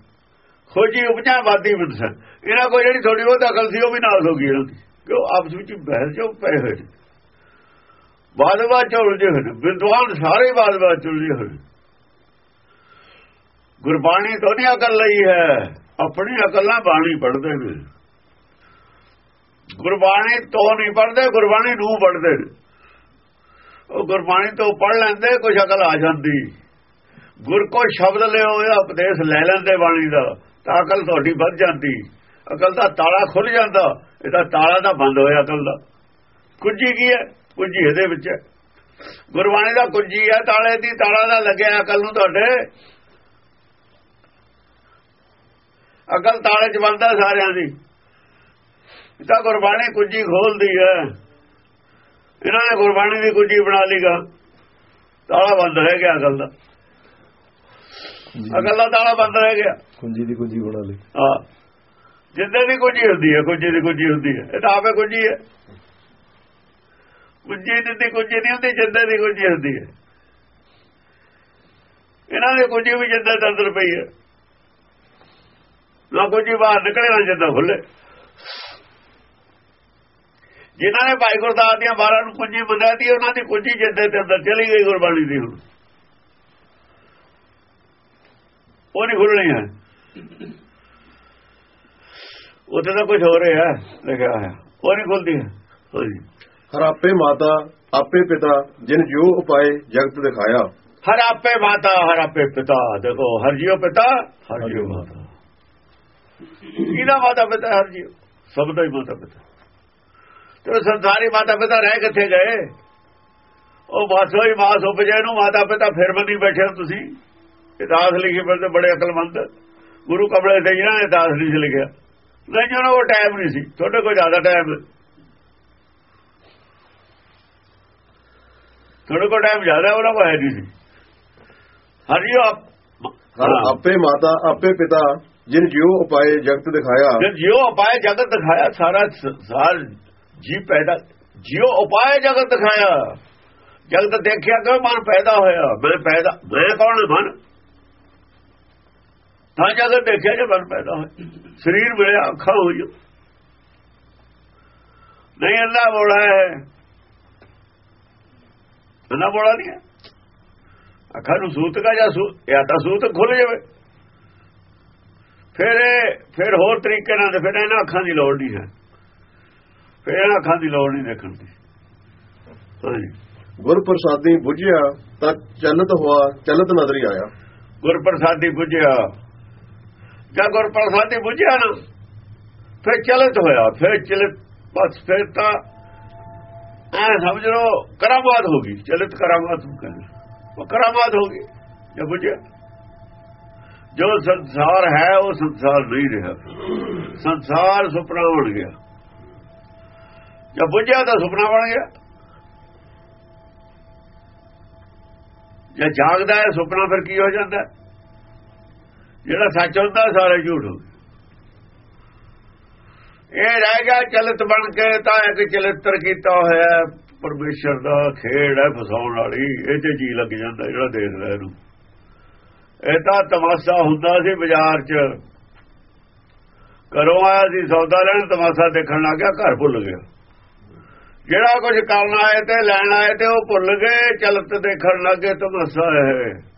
ਖੋਜੀ ਉਪਜਾ ਵਾਦੀ ਮਨਸਾ ਇਹਨਾਂ ਕੋਲ ਜਿਹੜੀ ਥੋੜੀ ਬਹੁਤ ਅਕਲ ਸੀ, ਉਹ ਵੀ ਨਾਲ ਹੋ ਗਈ ਇਹਨਾਂ ਦੀ। ਕਿਉਂ ਆਪਸ ਵਿੱਚ ਬਹਿਸ ਜੋ ਪਏ ਹੋਏ ਨੇ ਬਾਦਵਾ ਚੁਲਝੇ ਹੋਏ ਨੇ। ਵਿਦਵਾਨ ਸਾਰੇ ਬਾਦਵਾ ਚੁਲਝੇ ਹੋਏ ਨੇ। ਗੁਰਬਾਣੀ ਤੋਂ ਨਹੀਂ ਅਕਲ ਲਈ ਹੈ। ਆਪਣੀ ਅਕਲ ਨਾਲ ਬਾਣੀ ਪੜ੍ਹਦੇ ਨੇ। ਗੁਰਬਾਣੀ ਤੋਂ ਨਹੀਂ ਪੜ੍ਹਦੇ, ਗੁਰਬਾਣੀ ਨੂੰ ਪੜ੍ਹਦੇ ਨੇ। ਉਹ ਗੁਰਬਾਣੀ ਤੋਂ ਪੜ੍ਹ ਲੈਂਦੇ ਕੁਝ ਅਕਲ ਆ ਜਾਂਦੀ। ਗੁਰ ਕੋ ਸ਼ਬਦ ਲਿਓ ਇਹ ਉਪਦੇਸ਼ ਲੈ ਲੈਂਦੇ ਬਾਣੀ ਦਾ। ਤਾਂ ਅਕਲ ਤੁਹਾਡੀ ਵੱਧ ਜਾਂਦੀ। ਅਕਲ ਦਾ ਤਾਲਾ ਖੁੱਲ ਜਾਂਦਾ। ਇਹਦਾ ਤਾਲਾ ਤਾਂ ਬੰਦ ਹੋਇਆ ਅਕਲ ਦਾ। ਕੁੰਜੀ ਕੀ ਹੈ? ਕੁੰਜੀ ਇਹਦੇ ਵਿੱਚ ਹੈ। ਗੁਰਬਾਣੀ ਦਾ ਕੁੰਜੀ ਹੈ, ਤਾਲੇ ਦੀ ਤਾਲਾ ਦਾ ਲੱਗਿਆ ਅਕਲ ਨੂੰ ਤੁਹਾਡੇ। ਅਕਲ ਤਾਲੇ 'ਚ ਬੰਦਾ ਸਾਰਿਆਂ ਦੀ। ਤਾਂ ਗੁਰਬਾਣੀ ਕੁੰਜੀ ਖੋਲਦੀ ਹੈ। ਇਹਨਾਂ ਨੇ ਗੁਰਬਾਣੀ ਦੀ ਕੁੰਜੀ ਬਣਾ ਲਈਗਾ ਤਾਲਾ ਬੰਦ ਰਹਿ ਗਿਆ ਅਕਲ ਦਾ। ਅਕਲ ਦਾ ਤਾਲਾ ਬੰਦ ਰਹਿ ਗਿਆ। ਕੁੰਜੀ ਦੀ ਕੁੰਜੀ ਬਣਾ ਲਈ। ਹਾਂ। ਜਿੱਦੇ ਦੀ ਕੁੰਜੀ ਹੁੰਦੀ ਹੈ ਕੁੰਜੀ ਦੀ ਕੁੰਜੀ ਹੁੰਦੀ ਹੈ। ਇਹ ਤਾਂ ਆਪੇ ਕੁੰਜੀ ਹੈ। ਕੁੰਜੀ ਦੀ ਕੁੰਜੀ ਨਹੀਂ ਹੁੰਦੀ ਜਿੱਦੇ ਦੀ ਕੁੰਜੀ ਹੁੰਦੀ ਹੈ। ਇਹਨਾਂ ਦੀ ਕੁੰਜੀ ਵੀ ਜਿੱਦੇ ਅੰਦਰ ਪਈ ਹੈ। ਨਾ ਕੁੰਜੀ ਬਾਹਰ ਨਿਕਲੇ ਨਾ ਜਿੱਦਾਂ ਖੁੱਲੇ ਜਿਨ੍ਹਾਂ ਨੇ ਭਾਈ ਗੁਰਦਾਸ ਦੀਆਂ 12 ਨੂੰ ਕੁੰਜੀ ਮੰਨਿਆਤੀ ਉਹਨਾਂ ਦੀ ਕੁੰਜੀ ਜਿੱਦੇ ਦੇ ਅੰਦਰ ਚਲੀ ਗਈ ਗੁਰਬਾਣੀ ਦੀ ਹੁਣ। ਉਹ ਨਹੀਂ ਖੁੱਲਣੀ ਹੈ ਉੱਥੇ ਤਾਂ ਕੁਝ ਹੋ ਰਿਹਾ ਲਿਖਿਆ ਹੋਇਆ। ਉਹ ਨਹੀਂ ਖੁੱਲਦੀ ਹੈ ਹਾਂਜੀ ਹਰ ਆਪੇ ਮਾਤਾ ਆਪੇ ਪਿਤਾ ਜਿਨ ਜੋ ਉਪਾਏ ਜਗਤ ਦਿਖਾਇਆ। ਹਰ ਆਪੇ ਮਾਤਾ ਹਰ ਆਪੇ ਪਿਤਾ ਦੇਖੋ ਹਰ ਜੀਓ ਪਿਤਾ ਹਰ ਜੀਓ ਮਾਤਾ। ਕਿਹਦਾ ਮਾਤਾ ਪਿਤਾ ਹਰ ਜੀਓ ਸਭ ਦਾ ਹੀ ਮਾਤਾ ਪਿਤਾ। ਤੇ ਸੰਸਾਰੀ ਮਾਤਾ ਪਿਤਾ ਰਹਿ ਕਿੱਥੇ ਗਏ? ਉਹ ਬਾਸੋ ਹੀ ਮਾਸ ਉਪਜੇ ਨੂੰ ਮਾਤਾ ਪਿਤਾ ਫਿਰ ਬੰਦੀ ਬੈਠੇ ਹੋ ਤੁਸੀਂ। ਇਤਿਹਾਸ ਲਿਖੇ ਪਰ ਤੇ ਬੜੇ ਅਕਲਮੰਦ ਗੁਰੂ ਕਬਲੇ ਤੇ ਜਿਹਨਾਂ ਨੇ ਇਤਿਹਾਸ ਨਹੀਂ ਸੀ ਲਿਖਿਆ ਨਹੀਂ ਜਿਹਨਾਂ ਕੋਲ ਟਾਈਮ ਨਹੀਂ ਸੀ ਤੁਹਾਡੇ ਕੋਲ ਜ਼ਿਆਦਾ ਟਾਈਮ ਤੁਹਾਡੇ ਕੋਲ ਟਾਈਮ ਜ਼ਿਆਦਾ ਉਹਨਾਂ ਕੋਲ ਹੈ ਨਹੀਂ ਸੀ ਹਰਿਓ ਹਰ ਆਪੇ ਮਾਤਾ ਆਪੇ ਪਿਤਾ ਜਿਨ ਜੋ ਉਪਾਏ ਜਗਤ ਦਿਖਾਇਆ ਜਦ ਜਿਉ ਉਪਾਏ ਜਗਤ ਦਿਖਾਇਆ ਸਾਰਾ ਸੰਸਾਰ ਜੀ ਪੈਦਾ ਜਿਉ ਉਪਾਏ ਜਗਤ ਦਿਖਾਇਆ ਜਗਤ ਦੇਖਿਆ ਕਿ ਮਨ ਪੈਦਾ ਹੋਇਆ ਮੈਂ ਪੈਦਾ ਮੈਂ ਕੌਣ ਹਾਂ ਮਨ ਤਾਂ ਜਗਤ ਦੇਖਿਆ ਜੇ ਮਨ ਪੈਦਾ ਹੋਇਆ ਸਰੀਰ ਮਿਲਿਆ ਅੱਖਾਂ ਹੋਈਆਂ ਨਹੀਂ ਅੱਲਾ ਬੋਲਾ ਹੈ। ਅੱਲਾ ਬੋਲਾ ਨਹੀਂ ਅੱਖਾਂ ਨੂੰ ਸੂਤ ਕਾ ਜਾਂ ਜਾਂ ਤਾਂ ਸੂਤ ਖੁੱਲ ਜਾਵੇ। ਫਿਰ ਇਹ ਫਿਰ ਹੋਰ ਤਰੀਕੇ ਨਾਲ ਫਿਰ ਇਹਨਾਂ ਅੱਖਾਂ ਦੀ ਲੋੜ ਨਹੀਂ ਹੈ। ਫਿਰ ਇਹਨਾਂ ਅੱਖਾਂ ਦੀ ਲੋੜ ਨਹੀਂ ਦੇਖਣ ਦੀ। ਗੁਰ ਪ੍ਰਸਾਦੀ ਬੁਝਿਆ ਤਾਂ ਚਲਤ ਹੋਆ ਚਲਤ ਨਜ਼ਰੀ ਆਇਆ। ਗੁਰਪ੍ਰਸਾਦੀ ਬੁੱਝਿਆ ਜਾਂ ਜਦ ਗੁਰਪ੍ਰਸਾਦੀ ਬੁੱਝਿਆ ਨਾ, ਫਿਰ ਚਲਿਤ ਹੋਇਆ, ਫਿਰ ਚਲਿਤ, ਬਸ ਫਿਰ ਤਾਂ ਐ ਸਮਝ ਲਓ, ਕਰਾਮਾਤ ਹੋ ਗਈ। ਚਲਿਤ ਕਰਾਮਾਤ ਨੂੰ ਕਹਿੰਦੇ। ਉਹ ਕਰਾਮਾਤ ਹੋ ਗਈ, ਜੇ ਬੁੱਝਿਆ। ਜੋ ਸੰਸਾਰ ਹੈ, ਉਹ ਸੰਸਾਰ ਨਹੀਂ ਰਿਹਾ। ਸੰਸਾਰ ਸੁਪਨਾ ਬਣ ਗਿਆ। ਜਦ ਬੁਝਿਆ ਤਾਂ ਸੁਪਨਾ ਬਣ ਗਿਆ। ਜੇ ਜਾਗਦਾ ਹੈ, ਸੁਪਨਾ ਫਿਰ ਕੀ ਹੋ ਜਾਂਦਾ? ਹੈ? ਜਿਹੜਾ ਸੱਚ ਹੁੰਦਾ ਸਾਰੇ ਝੂਠ ਹੋ ਇਹ ਰਹਿ ਗਿਆ ਚਲਿਤ ਬਣ ਕੇ ਤਾਂ ਇੱਕ ਚਲਿੱਤਰ ਕੀਤਾ ਹੋਇਆ ਹੈ, ਪਰਮੇਸ਼ਰ ਦਾ ਖੇਡ ਹੈ ਫਸਾਉਣ ਵਾਲੀ ਇਹ ਤੇ ਜੀ ਲੱਗ ਜਾਂਦਾ ਜਿਹੜਾ ਦੇਖਦਾ ਇਹਨੂੰ। ਇਹ ਤਾਂ ਤਮਾਸ਼ਾ ਹੁੰਦਾ ਸੀ ਬਾਜ਼ਾਰ 'ਚ। ਘਰੋਂ ਆਇਆ ਸੀ ਸੌਦਾ ਲੈਣ ਤਮਾਸ਼ਾ ਦੇਖਣ ਲੱਗ ਗਿਆ ਘਰ ਭੁੱਲ ਗਿਆ। ਜਿਹੜਾ ਕੁਝ ਕਰਨ ਆਏ ਤੇ ਲੈਣ ਆਏ ਤੇ ਉਹ ਭੁੱਲ ਗਏ ਚਲਤ ਦੇਖਣ ਲੱਗੇ ਤਮਾਸ਼ਾ ਹੈ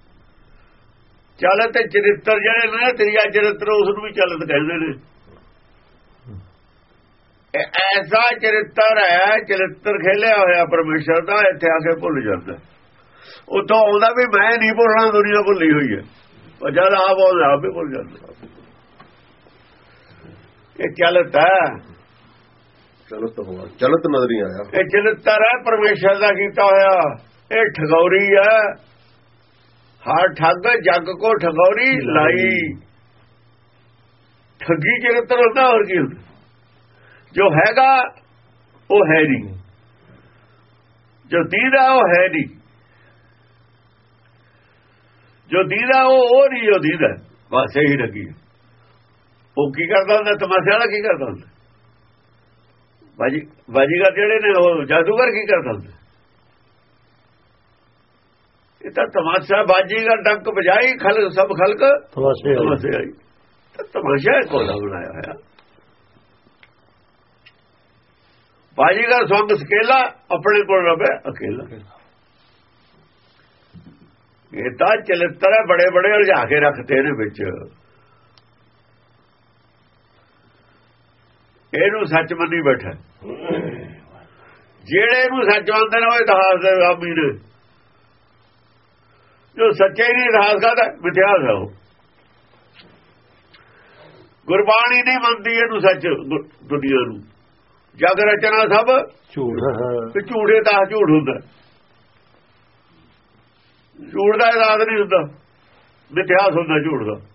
ਚਲਤ ਚਰਿੱਤਰ ਜਿਹੜੇ ਨੇ ਤ੍ਰਿਆ ਚਰਿੱਤਰ ਉਸ ਨੂੰ ਵੀ ਚਲਤ ਕਹਿੰਦੇ ਨੇ। ਐਸਾ ਚਰਿੱਤਰ ਹੈ ਚਰਿੱਤਰ ਖੇਲਿਆ ਹੋਇਆ ਪਰਮੇਸ਼ਰ ਦਾ ਇੱਥੇ ਆ ਕੇ ਭੁੱਲ ਜਾਂਦਾ। ਉਤੋਂ ਆਉਂਦਾ ਵੀ ਮੈਂ ਨਹੀਂ ਭੁੱਲਣਾ ਦੁਨੀਆ ਭੁੱਲੀ ਹੋਈ ਹੈ। ਉਹ ਜਦ ਆਪ ਆਉਂਦਾ ਆਪ ਹੀ ਭੁੱਲ ਜਾਂਦਾ। ਇਹ ਚਲਤ ਹੈ। ਚਲਤ ਹੋਆ ਚਲਤ ਨਜ਼ਰ ਨਹੀਂ ਆਇਆ ਇਹ ਚਰਿੱਤਰ ਹੈ ਪਰਮੇਸ਼ਰ ਦਾ ਕੀਤਾ ਹੋਇਆ। ਇਹ ਠਗੌਰੀ ਹੈ। ਹਰ ਠੱਗ ਜੱਗ ਕੋ ਠਗੌਰੀ ਲਾਈ। ਠੱਗੀ ਚਰਿੱਤਰ ਹੁੰਦਾ ਹੋਰ ਕੀ ਹੁੰਦਾ? ਜੋ ਹੈਗਾ ਉਹ ਹੈ ਨਹੀਂ। ਜੋ ਦੀਦਾ ਉਹ ਹੈ ਨਹੀਂ। ਜੋ ਦੀਦਾ ਉਹ ਉਹ ਨਹੀਂ ਜੋ ਦੀਦਾ। ਬਸ ਇਹੀ ਲੱਗੀ। ਉਹ ਕੀ ਕਰਦਾ ਹੁੰਦਾ? ਤਮਾਸ਼ਾ ਵਾਲਾ ਕੀ ਕਰਦਾ ਹੁੰਦਾ? ਬਾਜੀ ਬਾਜੀਗਰ ਜਿਹੜੇ ਨੇ ਉਹ ਜਾਦੂਗਰ ਕੀ ਕਰਦਾ ਹੁੰਦਾ? ਇਹ ਤਾਂ ਤਮਾਸ਼ਾ ਬਾਜੀਗਰ ਡੰਕ ਵਜਾਈ ਖਲਕ ਸਭ ਖਲਕ। ਤਮਾਸ਼ਾ ਆਈ ਤਾਂ ਤਮਾਸ਼ਾ ਕੋਲਾ ਬਣਾਇਆ ਹੋਇਆ। ਬਾਜੀਗਰ ਸੰਗ ਸਕੇਲਾ ਆਪਣੇ ਕੋਲ ਰਵੇ ਅਕੇਲਾ। ਇਹ ਤਾਂ ਚਲਿੱਤਰ ਹੈ ਬੜੇ ਬੜੇ ਉਲਝਾ ਕੇ ਰੱਖਦੇ ਨੇ ਵਿੱਚ। ਇਹਨੂੰ ਸੱਚ ਮੰਨੀ ਬੈਠਾ। ਜਿਹੜੇ ਨੂੰ ਸੱਚ ਮੰਨਦੇ ਨੇ ਉਹ ਇਤਿਹਾਸ ਦੇ ਆਮੀ ਨੇ। ਜੋ ਸੱਚੇ ਨਹੀਂ ਇਤਿਹਾਸ ਕਰਦਾ ਮਿਥਿਆਸ ਹੈ ਉਹ। ਗੁਰਬਾਣੀ ਨਹੀਂ ਮੰਨਦੀ ਇਹਨੂੰ ਸੱਚ ਦੁ- ਦੁਨੀਆ ਨੂੰ। ਜਗ ਰਚਨਾ ਸਭ ਝੂਠ। ਤੇ ਝੂੜੇ ਦਾ ਝੂਠ ਹੁੰਦਾ। ਝੂਠ ਦਾ ਇਤਿਹਾਸ ਨਹੀਂ ਹੁੰਦਾ। ਮਿਥਿਆਸ ਹੁੰਦਾ ਝੂਠ ਦਾ।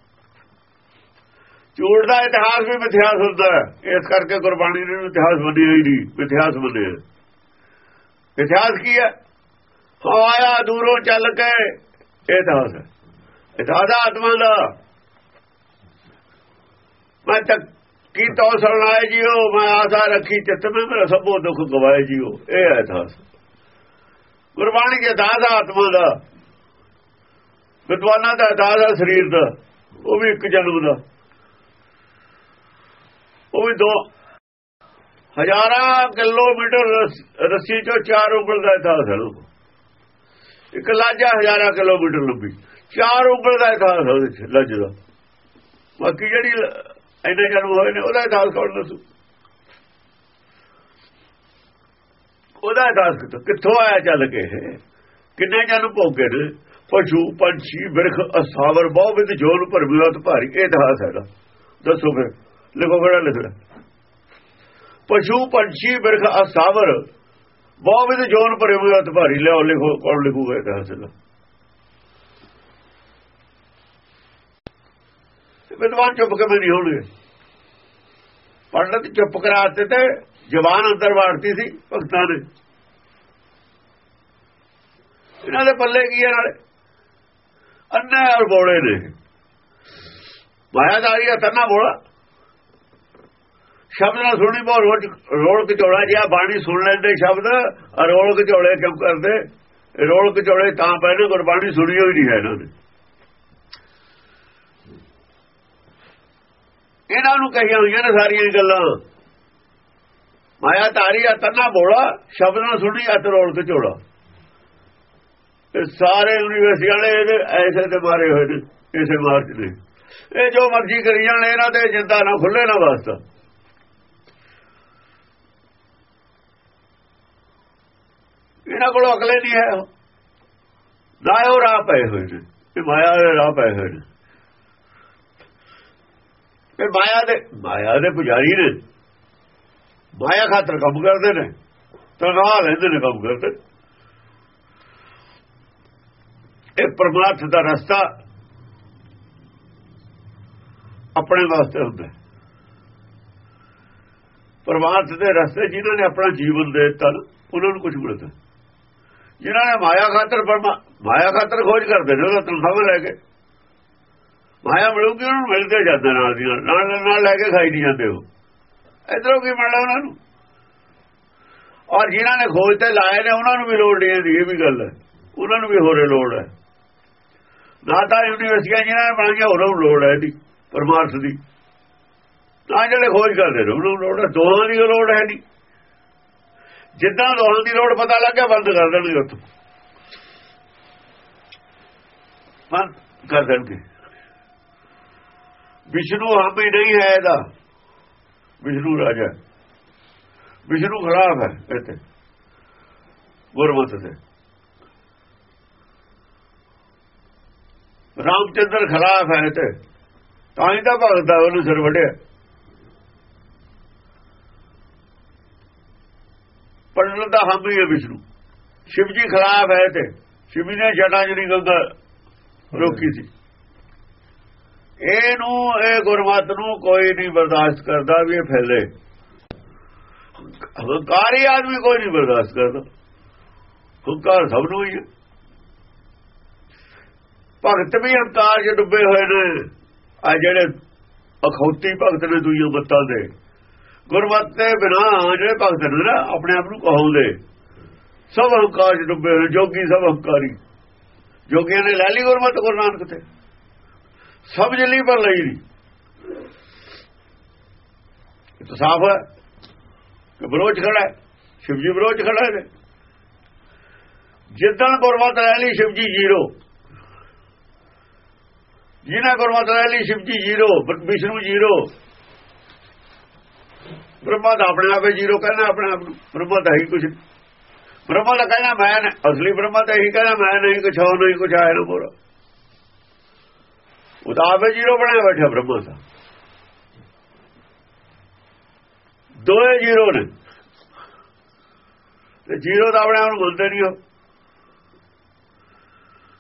ਝੂਠ ਦਾ ਇਤਿਹਾਸ ਵੀ ਮਿਥਿਆਸ ਹੁੰਦਾ। ਇਸ ਕਰਕੇ ਗੁਰਬਾਣੀ ਨੇ ਇਤਿਹਾਸ ਮੰਨਿਆ ਹੀ ਨਹੀਂ। ਮਿਥਿਆਸ ਮੰਨਿਆ। ਇਤਿਹਾਸ ਕੀ ਹੈ? ਉਹ ਆਇਆ ਦੂਰੋਂ ਚੱਲ ਕੇ ਇਹ ਇਤਿਹਾਸ ਹੈ। ਇਤਿਹਾਸ ਹੈ ਆਤਮਾ ਦਾ। ਮੈਂ ਤੱਕ ਕੀ ਤੋ ਸੁਣਾਏ ਜੀਓ, ਮੈਂ ਆਸਾ ਰੱਖੀ ਚਿੱਤ ਮੈਂ ਮੇਰਾ ਸਭੋ ਦੁੱਖ ਗਵਾਏ ਜੀਓ। ਇਹ ਹੈ ਇਤਿਹਾਸ ਗੁਰਬਾਣੀ ਦੇ ਦਾਸ ਆਤਮਾ ਦਾ। ਵਿਦਵਾਨਾਂ ਦਾ ਦਾਸ ਹੈ ਸਰੀਰ ਦਾ। ਉਹ ਵੀ ਇੱਕ ਜਨਮ ਦਾ। ਉਹ ਵੀ ਦੋ ਹਜ਼ਾਰਾਂ ਕਿਲੋਮੀਟਰ ਰੱਸੀ ਚੋਂ ਚਾਰ ਉਂਗਲ ਦਾ ਇਤਿਹਾਸ ਹੈ ਉਹ। ਇੱਕ ਲਾਜਾ ਹਜ਼ਾਰਾਂ ਕਿਲੋਮੀਟਰ ਲੰਬੀ। ਚਾਰ ਉਂਗਲ ਦਾ ਇਤਿਹਾਸ ਹੈ ਉਹਦੇ ਲੱਜ ਦਾ। ਬਾਕੀ ਜਿਹੜੀ ਲ- ਇੰਨੇ ਜਨਮ ਹੋਏ ਨੇ, ਉਹਦਾ ਇਤਿਹਾਸ ਕੌਣ ਦੱਸੂ? ਉਹਦਾ ਇਤਿਹਾਸ ਕਿੱਥੋਂ ਆਇਆ ਚੱਲ ਕੇ ਕਿੰਨੇ ਜਨਮ ਭੋਗੇ ਨੇ? ਪਸ਼ੂ, ਪੰਛੀ, ਬਿਰਖ, ਅਸਾਵਰ ਬਹੁ ਵਿਦ ਜੋਨ ਭਰਮਿਆਤ ਭਾਰੀ। ਇਹ ਇਤਿਹਾਸ ਹੈਗਾ। ਦੱਸੋ ਫਿਰ। ਲਿਖੋ ਕਿਹੜਾ ਲਿਖਣਾ? ਪਸ਼ੂ, ਪੰਛੀ, ਬਿਰਖ, ਅਸਾਵਰ। ਬਹੁ ਵਿਦ ਜੋਨ ਭਰਮਿਆਤ ਭਾਰੀ ਲਿਆਓ, ਲਿਖੋ, ਕੌਣ ਲਿਖੂਗਾ ਇਤਿਹਾਸ ਦਾ ਵਿਦਵਾਨ ਚੁੱਪ ਕਿਵੇਂ ਨਹੀਂ ਹੋਣਗੇ। ਪੰਡਤ ਚੁੱਪ ਕਰਾਤੇ ਤੇ ਜਵਾਨ ਅੰਦਰ ਵਾੜਤੀ ਸੀ ਭਗਤਾਂ ਨੇ। ਇਹਨਾਂ ਦੇ ਪੱਲੇ ਕੀ ਹੈ ਨਾਲੇ? ਅੰਨੇ ਔਰ ਬੋਲੇ ਨੇ। ਮਾਇਆਦਾਰੀ ਦਾ ਤੰਨਾ ਬੋਲਾ। ਸ਼ਬਦ ਨਾਲ ਸੁਣੀ ਬਹੁਤ ਰੋਜ਼ ਰੋਲ ਕਚੋੜਾ ਜਿਹਾ, ਬਾਣੀ ਸੁਣ ਲੈਂਦੇ ਸ਼ਬਦ ਰੋਲ ਕਚੋੜੇ ਕਿਉਂ ਕਰਦੇ। ਰੋਲ ਕਚੋੜੇ ਤਾਂ ਪਹਿਲੇ ਗੁਰਬਾਣੀ ਸੁਣੀ ਹੋਈ ਨਹੀਂ ਹੈ ਇਹਨਾਂ ਨੇ। ਇਹਨਾਂ ਨੂੰ ਕਹੀਆਂ ਹੋਈਆਂ ਨੇ ਸਾਰੀਆਂ ਗੱਲਾਂ। ਮਾਇਆ ਧਾਰੀ ਆ, ਤੰਨਾ ਬੋਲਾ ਸ਼ਬਦ ਨਾਲ ਸੁਣੀ ਅਤ ਰੋਲ ਕਚੋੜਾ। ਇਹ ਸਾਰੇ ਯੂਨੀਵਰਸਿਟੀ ਵਾਲੇ ਇਹਦੇ ਐਸੇ ਤੇ ਮਾਰੇ ਹੋਏ ਨੇ, ਇਸੇ ਮਾਰਚ ਨੇ ਇਹ ਜੋ ਮਰਜ਼ੀ ਕਰੀ ਜਾਣ, ਇਹਨਾਂ ਤੇ ਜਿੰਦਾ ਨਾ ਖੁੱਲੇ ਨਾ ਵਾਸਤਾ। ਇਹਨਾਂ ਕੋਲ ਅਕਲੇ ਨਹੀਂ ਹੈ ਉਹ। ਰਾਹ ਪਏ ਹੋਏ ਨੇ ਇਹ ਮਾਇਆ ਦੇ ਰਾਹ ਪਏ ਹੋਏ ਨੇ। ਇਹ ਮਾਇਆ ਦੇ ਮਾਇਆ ਦੇ ਪੁਜਾਰੀ ਨੇ। ਮਾਇਆ ਖਾਤਰ ਕੰਮ ਕਰਦੇ ਨੇ ਤਨਖਾਹ ਲੈਂਦੇ ਨੇ ਕੰਮ ਕਰਦੇ। ਇਹ ਪਰਮਾਰਥ ਦਾ ਰਸਤਾ ਆਪਣੇ ਵਾਸਤੇ ਹੁੰਦਾ। ਪਰਮਾਰਥ ਦੇ ਰਸਤੇ ਜਿਨ੍ਹਾਂ ਨੇ ਆਪਣਾ ਜੀਵਨ ਦੇ ਦਿੱਤਾ ਉਹਨਾਂ ਨੂੰ ਕੁਝ ਮਿਲਦਾ ਜਿਨ੍ਹਾਂ ਨੇ ਮਾਇਆ ਖਾਤਰ ਪਰਮਾ ਮਾਇਆ ਖਾਤਰ ਖੋਜ ਕਰਦੇ ਨੇ ਉਹ ਤਨਖਾਹਾਂ ਲੈ ਕੇ। ਮਾਇਆ ਮਿਲੂਗੀ, ਉਹਨਾਂ ਨੂੰ ਮਿਲਦੇ ਜਾਂਦੇ ਨਾਲ ਦੀ ਨਾਲ। ਨਾਲ ਲੈ ਕੇ ਖਾਈ ਨਹੀਂ ਜਾਂਦੇ ਉਹ। ਇਧਰੋਂ ਕੀ ਮਿਲਣਾ ਉਹਨਾਂ ਨੂੰ? ਔਰ ਜਿਨ੍ਹਾਂ ਨੇ ਖੋਜ ਤੇ ਲਾਏ ਨੇ, ਉਹਨਾਂ ਨੂੰ ਵੀ ਲੋੜ ਨਹੀਂ ਇਹਦੀ, ਇਹ ਵੀ ਗੱਲ ਹੈ। ਉਹਨਾਂ ਨੂੰ ਵੀ ਹੋਰੇ ਲੋੜ ਹੈ। ਨਾ ਤਾਂ ਯੂਨੀਵਰਸਿਟੀਆਂ ਜਿਨ੍ਹਾਂ ਨੇ ਬਣਾਈਆਂ ਉਹਨਾਂ ਨੂੰ ਲੋੜ ਹੈ ਇਹਦੀ, ਪਰਮਾਰਥ ਦੀ। ਨਾ ਜਿਹੜੇ ਖੋਜ ਕਰਦੇ ਨੇ, ਉਹਨਾਂ ਨੂੰ ਲੋੜ ਹੈ। ਦੋਹਾਂ ਦੀ ਲੋੜ ਹੈ ਨਹੀਂ ਜਿੱਦਾਂ ਦੋਹਾਂ ਦੀ ਲੋੜ ਪਤਾ ਲੱਗਿਆ ਬੰਦ ਕਰ ਦੇਣਗੇ ਉੱਥੋਂ। ਬੰਦ ਕਰ ਦੇਣਗੇ। ਵਿਸ਼ਨੂੰ ਹਾਮੀ ਨਹੀਂ ਹੈ ਇਹਦਾ। ਵਿਸ਼ਨੂੰ ਰਾਜਾ। ਵਿਸ਼ਨੂੰ ਖਰਾਬ ਹੈ ਇੱਥੇ। ਗੁਰਮਤ ਤੇ। ਰਾਮਚੰਦਰ ਖਰਾਬ ਹੈ ਤੇ ਤਾਂ ਹੀ ਤਾਂ ਭਗਤਾ ਉਹਨੂੰ ਸਿਰ ਵੜਿਆ ਪੜਨ ਦਾ ਹਮ ਹੀ ਹੈ ਵਿਸ਼ਨੂੰ। ਸ਼ਿਵ ਜੀ ਖਰਾਬ ਹੈ ਤੇ ਸ਼ਿਵ ਨੇ ਜਟਾ ਜਿਹੜੀ ਗੰਗਾ ਰੋਕੀ ਸੀ। ਇਹਨੂੰ, ਇਹ ਗੁਰਮਤ ਨੂੰ ਕੋਈ ਨਹੀਂ ਬਰਦਾਸ਼ਤ ਕਰਦਾ ਵੀ ਇਹ ਫੈਲੇ। ਹੰਕਾਰੀ ਆਦਮੀ ਕੋਈ ਨਹੀਂ ਬਰਦਾਸ਼ਤ ਕਰਦਾ। ਹੰਕਾਰ ਸਭ ਨੂੰ ਹੀ ਹੈ। ਭਗਤ ਵੀ ਹੰਕਾਰ 'ਚ ਡੁੱਬੇ ਹੋਏ ਨੇ। ਆ ਜਿਹੜੇ ਅਖੌਤੀ ਭਗਤ ਨੇ ਦੂਜੀਆਂ ਬੱਤਾਂ ਦੇ ਗੁਰਮਤ ਦੇ ਬਿਨਾ ਜਿਹੜੇ ਭਗਤ ਨੇ ਨਾ, ਆਪਣੇ ਆਪ ਨੂੰ ਕਹਾਉਂਦੇ। ਸਭ ਹੰਕਾਰ 'ਚ ਡੁੱਬੇ ਹੋਏ ਜੋਗੀ ਸਭ ਹੰਕਾਰੀ ਜੋਗੀਆਂ ਨੇ ਲੈ ਲਈ ਗੁਰਮਤ, ਗੁਰੂ ਨਾਨਕ ਤੇ। ਸਭ ਲਈ ਪਰ ਲਈ ਨਹੀਂ ਇਹ ਤਾਂ ਸਾਫ਼ ਹੈ ਕਿ ਬਰੋਚ ਖੜਾ ਸ਼ਿਵਜੀ ਬਰੋਚ ਖੜਾ ਹੈ। ਜਿੱਦਣ ਗੁਰਮਤ ਲੈ ਲਈ ਸ਼ਿਵਜੀ ਜੀਰੋ ਜਿਨ੍ਹਾਂ ਗੁਰਮਤ ਲੈ ਲਈ ਸ਼ਿਵਜੀ ਜੀਰੋ ਵਿਸ਼ਨੂੰ ਜੀਰੋ ਬ੍ਰਹਮਾ ਦਾ ਆਪਣੇ ਆਪੇ ਜੀਰੋ ਕਹਿੰਦਾ ਆਪਣੇ ਆਪ ਨੂੰ ਬ੍ਰਹਮਾ ਦਾ ਹੀ ਕੁਝ ਬ੍ਰਹਮਾ ਦਾ ਕਹਿੰਦਾ ਮੈਂ ਅਸਲੀ ਬ੍ਰਹਮਾ ਤਾਂ ਹੀ ਕਹਿੰਦਾ ਮੈਂ ਨਹੀਂ ਕੁਛ ਹੋ ਨਹੀਂ ਕੁਛ ਆਇਆ ਨਾ ਬੋਰਾ ਉਹ ਤਾਂ ਆਪੇ ਜੀਰੋ ਬਣਾਇਆ ਬੈਠਾ ਬ੍ਰਹਮਾ ਦਾ ਦੋਏ ਜੀਰੋ ਨੇ। ਤੇ ਜੀਰੋ ਦਾ ਆਪਣੇ ਆਪ ਨੂੰ ਬੋਲਦੇ ਨਹੀਂ ਉਹ।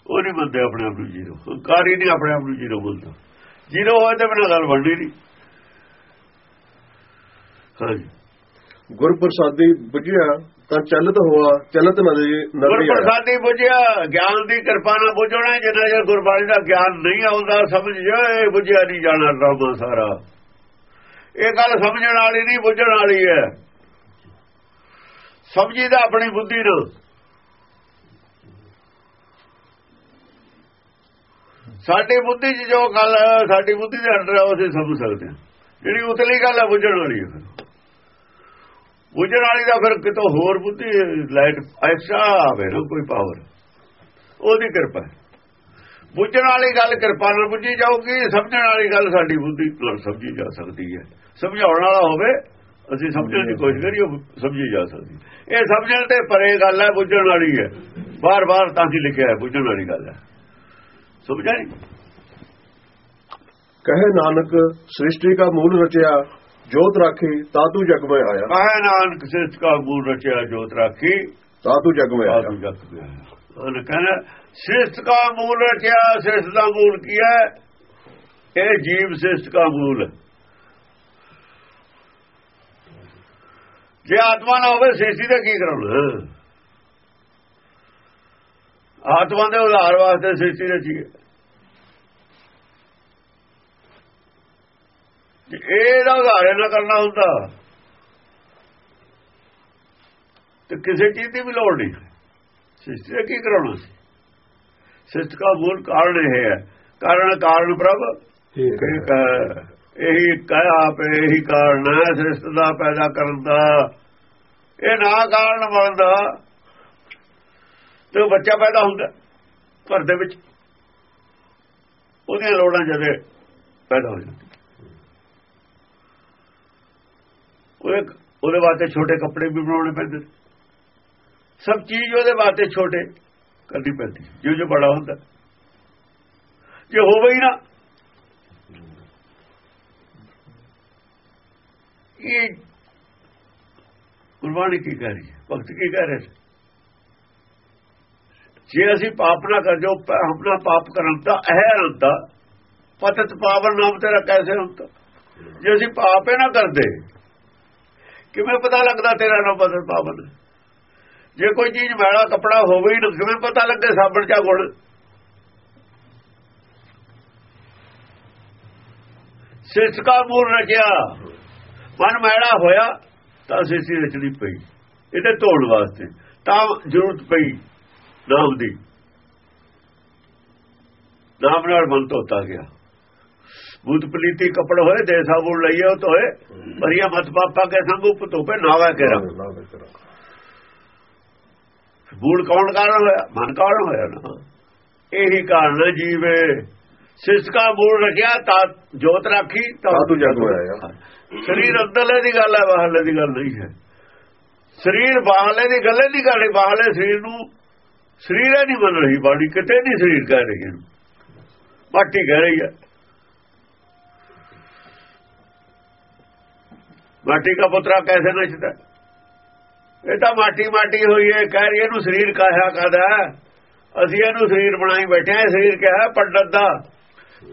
ਉਹ ਨਹੀਂ ਮੰਨਦੇ ਆਪਣੇ ਆਪ ਨੂੰ ਜੀਰੋ। ਹੰਕਾਰੀ ਨਹੀਂ ਆਪਣੇ ਆਪ ਨੂੰ ਜੀਰੋ ਬੋਲਦਾ। ਜੀਰੋ ਹੋਏ ਤਾਂ ਬਿਨਾਂ ਗੱਲ ਬਣਨੀ ਨਹੀਂ। ਹਾਂਜੀ। ਗੁਰਪ੍ਰਸਾਦੀ ਬੁਝਿਆ ਤਾਂ ਚੱਲਤ ਹੋਆ ਚਲਤ ਨਦੀ ਨਦੀ ਗੁਰਪ੍ਰਸਾਦੀ ਬੁਝਿਆ ਗਿਆਨ ਦੀ ਕਿਰਪਾ ਨਾਲ ਬੁਝਣਾ ਜਿੰਨਾ ਜੇ ਗੁਰਬਾਣੀ ਦਾ ਗਿਆਨ ਨਹੀਂ ਆਉਂਦਾ ਸਮਝ ਜਾ ਇਹ ਬੁਝਿਆ ਨਹੀਂ ਜਾਣਾ ਡਰਾਮਾ ਸਾਰਾ। ਇਹ ਗੱਲ ਸਮਝਣ ਵਾਲੀ ਨਹੀਂ ਬੁੱਝਣ ਵਾਲੀ ਹੈ। ਸਮਝੀਦਾ ਆਪਣੀ ਬੁੱਧੀ ਨਾਲ ਸਾਡੀ ਬੁੱਧੀ 'ਚ ਜੋ ਗੱਲ ਸਾਡੀ ਬੁੱਧੀ ਦੇ ਅੰਦਰ ਆ ਅਸੀਂ ਸਮਝ ਸਕਦੇ ਹਾਂ। ਜਿਹੜੀ ਉਤਲੀ ਗੱਲ ਹੈ ਬੁੱਝਣ ਵਾਲੀ ਹੈ ਬੁੱਝਣ ਵਾਲੀ ਦਾ ਫਿਰ ਕਿਤੋਂ ਹੋਰ ਬੁੱਧੀ ਲਾਈਟ, ਐਕਸਟਰਾ ਆਵੇ ਨਾ, ਕੋਈ ਪਾਵਰ ਉਹਦੀ ਕਿਰਪਾ ਬੁੱਝਣ ਵਾਲੀ ਗੱਲ ਕਿਰਪਾ ਨਾਲ ਬੁੱਝੀ ਜਾਊਗੀ, ਸਮਝਣ ਵਾਲੀ ਗੱਲ ਸਾਡੀ ਬੁੱਧੀ ਨਾਲ ਸਮਝੀ ਜਾ ਸਕਦੀ ਹੈ। ਸਮਝਾਉਣ ਵਾਲਾ ਹੋਵੇ, ਅਸੀਂ ਸਮਝਣ ਦੀ ਕੋਸ਼ਿਸ਼ ਕਰੀਏ ਸਮਝੀ ਜਾ ਸਕਦੀ ਇਹ ਸਮਝਣ ਤੇ ਪਰੇ ਗੱਲ ਹੈ, ਬੁੱਝਣ ਵਾਲੀ ਹੈ। ਬਾਰ-ਬਾਰ ਤਾਂ ਹੀ ਲਿਖਿਆ ਹੈ, ਬੁੱਝਣ ਵਾਲੀ ਗੱਲ ਹੈ। ਸਮਝਿਆ ਨਹੀਂ? ਕਹੇ ਨਾਨਕ, ਸ੍ਰਿਸ਼ਟੀ ਦਾ ਮੂਲ ਰਚਿਆ ਜੋਤ ਰਾਖੀ ਤਾਤੂ ਜਗ ਮੈਂ ਆਇਆ। ਕਹੇ ਨਾਨਕ ਸਿਰਜ ਕਾ ਮੂਲ ਰਚਿਆ ਜੋਤ ਰਾਖੀ। ਤਾਤੂ ਜਗ ਮੈਂ ਆਇਆ। ਸਾਧੂ ਜਗ ਮੈਂ ਆਇਆ ਉਹਨੇ ਕਹਿੰਦਾ ਸ੍ਰਿਸ਼ਟ ਕਾ ਮੂਲ ਰਚਿਆ ਸ੍ਰਿਸ਼ਟ ਦਾ ਮੂਲ ਕੀ ਹੈ? ਇਹ ਜੀਵ ਸ੍ਰਿਸ਼ਟ ਕਾ ਮੂਲ ਹੈ ਜੇ ਆਤਮਾ ਨਾ ਹੋਵੇ ਸ੍ਰਿਸ਼ਟੀ ਦਾ ਕੀ ਕਰਾਉਣਾ? ਆਤਮਾ ਦੇ ਉਧਾਰ ਵਾਸਤੇ ਸ੍ਰਿਸ਼ਟੀ ਰਚੀ ਹੈ। ਇਹਦਾ ਉਧਾਰ ਨਾ ਕਰਨਾ ਹੁੰਦਾ। ਤੇ ਕਿਸੇ ਚੀਜ਼ ਦੀ ਵੀ ਲੋੜ ਨਹੀਂ। ਸ੍ਰਿਸ਼ਟੀ ਦਾ ਕੀ ਕਰਾਉਣਾ ਸੀ? ਸ੍ਰਿਸ਼ਟ ਦਾ ਮੂਲ ਕਾਰਨ ਇਹ ਹੈ। ਕਾਰਨ ਕਾਰਨ ਪ੍ਰਭ। ਇਹੀ ਕਹਿ ਆਪ ਇਹੀ ਕਾਰਨ ਹੈ ਸ੍ਰਿਸ਼ਟ ਦਾ ਪੈਦਾ ਕਰਨ ਦਾ। ਇਹ ਨਾ ਕਾਰਨ ਬਣਦਾ ਤੇ ਬੱਚਾ ਪੈਦਾ ਹੁੰਦਾ ਘਰ ਦੇ ਵਿੱਚ। ਉਹਦੀਆਂ ਲੋੜਾਂ ਜਦੇ ਪੈਦਾ ਹੋ ਜਾਂਦੀਆਂ। ਉਹਦੇ ਉਹਦੇ ਵਾਸਤੇ ਛੋਟੇ ਕੱਪੜੇ ਵੀ ਬਣਾਉਣੇ ਪੈਂਦੇ ਸਭ ਚੀਜ਼ ਉਹਦੇ ਵਾਸਤੇ ਛੋਟੇ ਕਰਨੀ ਪੈਂਦੀ ਜੋ ਜੋ ਬੜਾ ਹੁੰਦਾ। ਜੇ ਹੋਵੇ ਹੀ ਨਾ, ਇਹ ਗੁਰਬਾਣੀ ਕੀ ਕਹਿ ਰਹੀ ਹੈ? ਭਗਤ ਕੀ ਕਹਿ ਰਹੇ ਜੇ ਅਸੀਂ ਪਾਪ ਨਾ ਕਰ ਜੋ ਆਪਣਾ ਪਾਪ ਕਰਨ ਦਾ ਅਹਿਰ ਹੁੰਦਾ। ਪਤਤ ਪਾਵਨ ਨਾਮ ਤੇਰਾ ਕੈਸੇ ਹੁੰਦਾ? ਜੇ ਅਸੀਂ ਪਾਪ ਹੀ ਨਾ ਕਰਦੇ ਕਿਵੇਂ ਪਤਾ ਲੱਗਦਾ ਤੇਰਾ ਨਾਮ ਬਦਲ ਪਾਵਨ? ਜੇ ਕੋਈ ਚੀਜ਼ ਮੈਲਾ ਕਪੜਾ ਹੋਵੇ ਹੀ ਕਿਵੇਂ ਪਤਾ ਲੱਗੇ ਸਾਬਣ ਚਾ ਗੁਣ ਸਿਸਕਾ ਮੂਰ ਰਚਿਆ। ਮਨ ਮੈਲਾ ਹੋਇਆ ਤਾਂ ਸਿਸੀ ਰਚਣੀ ਪਈ। ਇਹਦੇ ਧੋਣ ਵਾਸਤੇ ਤਾਂ ਜ਼ਰੂਰਤ ਪਈ ਨਾਮ ਦੀ। ਨਾਮ ਨਾਲ ਮਨ ਧੋਤਾ ਗਿਆ। ਬੂਤ ਪਲੀਤੀ ਕਪੜ ਹੋਏ ਦੇ ਸਾਬੂਨ ਲਈਏ ਉਹ ਤੋਏ ਭਰੀਆ ਮਤ ਪਾਪਾ ਕੇ ਸੰਗ ਉਪ ਧੋਪੇ ਨਾਵਾ ਕੇ ਵਿਚਾਰਾ। ਬੂੜ ਕੌਣ ਕਾਰਨ ਹੋਇਆ? ਮਨ ਕਾਰਨ ਹੋਇਆ ਨਾ? ਇਹੀ ਕਾਰਨ ਜੀਵੇ। ਸਿਸਕਾ ਬੂੜ ਰਖਿਆ ਤਾਂ ਜੋਤ ਰਾਖੀ ਤਾਂ ਸਾਧੂ ਜਗ। ਹੋਇਆ। ਸਰੀਰ ਅੰਦਰਲੇ ਦੀ ਗੱਲ ਹੈ ਬਾਹਰਲੇ ਦੀ ਗੱਲ ਨਹੀਂ ਹੈ। ਸਰੀਰ ਬਾਹਰਲੇ ਦੀ ਗੱਲ ਨਹੀਂ ਕਰ ਰਹੀ ਬਾਹਰਲੇ ਸਰੀਰ ਨੂੰ ਸਰੀਰ ਹੀ ਨਹੀਂ ਬਣ ਰਹੀ ਬਾਡੀ ਕਿਤੇ ਨਹੀਂ ਸਰੀਰ ਕਹਿ ਰਹੀ ਇਹਨੂੰ ਮਾਟੀ ਕਹਿ ਰਹੀ ਹੈ। ਮਾਟੀ ਦਾ ਪੁੱਤਰਾ ਕੈਸੇ ਨੱਚਦਾ? ਇਹ ਤਾਂ ਮਾਟੀ ਮਾਟੀ ਹੋਈ ਹੈ, ਕਹਿ ਰਹੀ ਇਹਨੂੰ ਸਰੀਰ ਕਾਇਆ ਕਹਦਾ? ਅਸੀਂ ਇਹਨੂੰ ਸਰੀਰ ਬਣਾਈ ਬੈਠੇ ਆ ਸਰੀਰ ਕਿਹਾ ਪੰਡਤ ਦਾ।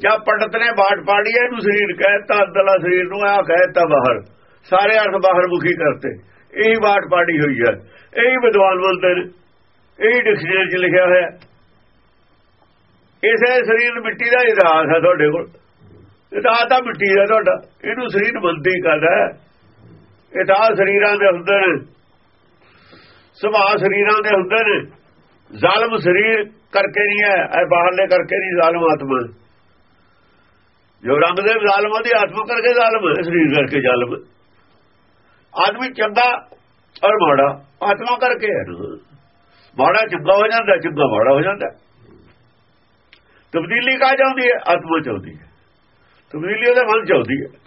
ਜਾਂ ਪੰਡਤ ਨੇ ਬਾਟ ਪਾੜੀ ਇਹਨੂੰ ਸਰੀਰ ਕਹਿਤਾ, ਅੰਦਰਲਾ ਸਰੀਰ ਨੂੰ ਆ ਕਹਿਤਾ ਬਾਹਰ। ਸਾਰੇ ਅਰਥ ਬਾਹਰ ਮੁਖੀ ਕਰਤੇ। ਇਹੀ ਬਾਟ ਪਾੜੀ ਹੋਈ ਹੈ। ਇਹੀ ਵਿਦਵਾਨ ਬੋਲਦੇ ਨੇ। ਇਹੀ ਡਿਕਸ਼ਨਰੀ 'ਚ ਲਿਖਿਆ ਹੋਇਆ ਇਸੇ ਸਰੀਰ ਮਿੱਟੀ ਦਾ ਇਤਿਹਾਸ ਹੈ ਤੁਹਾਡੇ ਕੋਲ। ਇਤਿਹਾਸ ਤਾਂ ਮਿੱਟੀ ਦਾ ਤੁਹਾਡਾ। ਇਹਨੂੰ ਸਰੀਰ ਬੰਦੀ ਕਰਦਾ ਹੈ ਇਤਿਹਾਸ ਸਰੀਰਾਂ ਦੇ ਹੁੰਦੇ ਨੇ। ਸੁਭਾਅ ਸਰੀਰਾਂ ਦੇ ਹੁੰਦੇ ਨੇ। ਜ਼ਾਲਮ ਸਰੀਰ ਕਰਕੇ ਨਹੀਂ ਹੈ, ਇਹ ਬਾਹਰਲੇ ਕਰਕੇ ਨਹੀਂ ਜ਼ਾਲਮ ਆਤਮਾ। ਜੋ ਰੰਗ ਦੇ ਜ਼ਾਲਮਾਂ ਦੀ ਆਤਮਾ ਕਰਕੇ ਜ਼ਾਲਮ ਹੈ, ਸਰੀਰ ਕਰਕੇ ਜ਼ਾਲਮ। ਆਦਮੀ ਚੰਗਾ ਔਰ ਮਾੜਾ, ਆਤਮਾ ਕਰਕੇ ਹੈ। ਮਾੜਾ ਚੰਗਾ ਹੋ ਜਾਂਦਾ, ਚੰਗਾ ਮਾੜਾ ਹੋ ਜਾਂਦਾ। ਤਬਦੀਲੀ ਕਾ ਜਾਂਦੀ ਹੈ? ਆਤਮਾ ਚਾਹੁੰਦੀ ਹੈ। ਤਬਦੀਲੀ ਉਹਦੇ ਮਨ ਚਾਹੁੰਦੀ ਹੈ।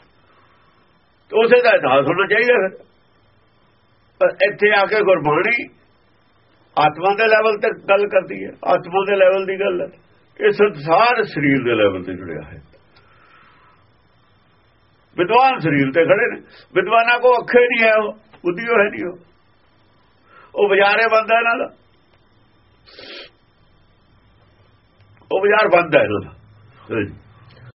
ਉਸੇ ਦਾ ਇਤਿਹਾਸ ਹੋਣਾ ਚਾਹੀਦਾ ਫਿਰ। ਪਰ ਇੱਥੇ ਆ ਕੇ ਗੁਰਬਾਣੀ ਆਤਮਾ ਦੇ ਲੈਵਲ ਤੇ ਗੱਲ ਕਰਦੀ ਹੈ। ਆਤਮਾ ਦੇ ਲੈਵਲ ਦੀ ਗੱਲ ਹੈ। ਇਹ ਸੰਸਾਰ ਸਰੀਰ ਦੇ ਲੈਵਲ ਤੇ ਜੁੜਿਆ ਹੈ। ਵਿਦਵਾਨ ਸਰੀਰ ਤੇ ਖੜੇ ਨੇ। ਵਿਦਵਾਨਾਂ ਕੋ ਅੱਖੇ ਨਹੀਂ ਹੈ ਉਹ। ਬੁੱਧੀ ਉਹ ਹੈ ਨਹੀਂ ਉਹ। ਉਹ ਬਾਜ਼ਾਰੇ ਬੰਦਾ ਇਹਨਾਂ ਦਾ। ਉਹ ਬਾਜ਼ਾਰ ਬੰਦਾ ਹੈ ਇਹਨਾਂ ਦਾ।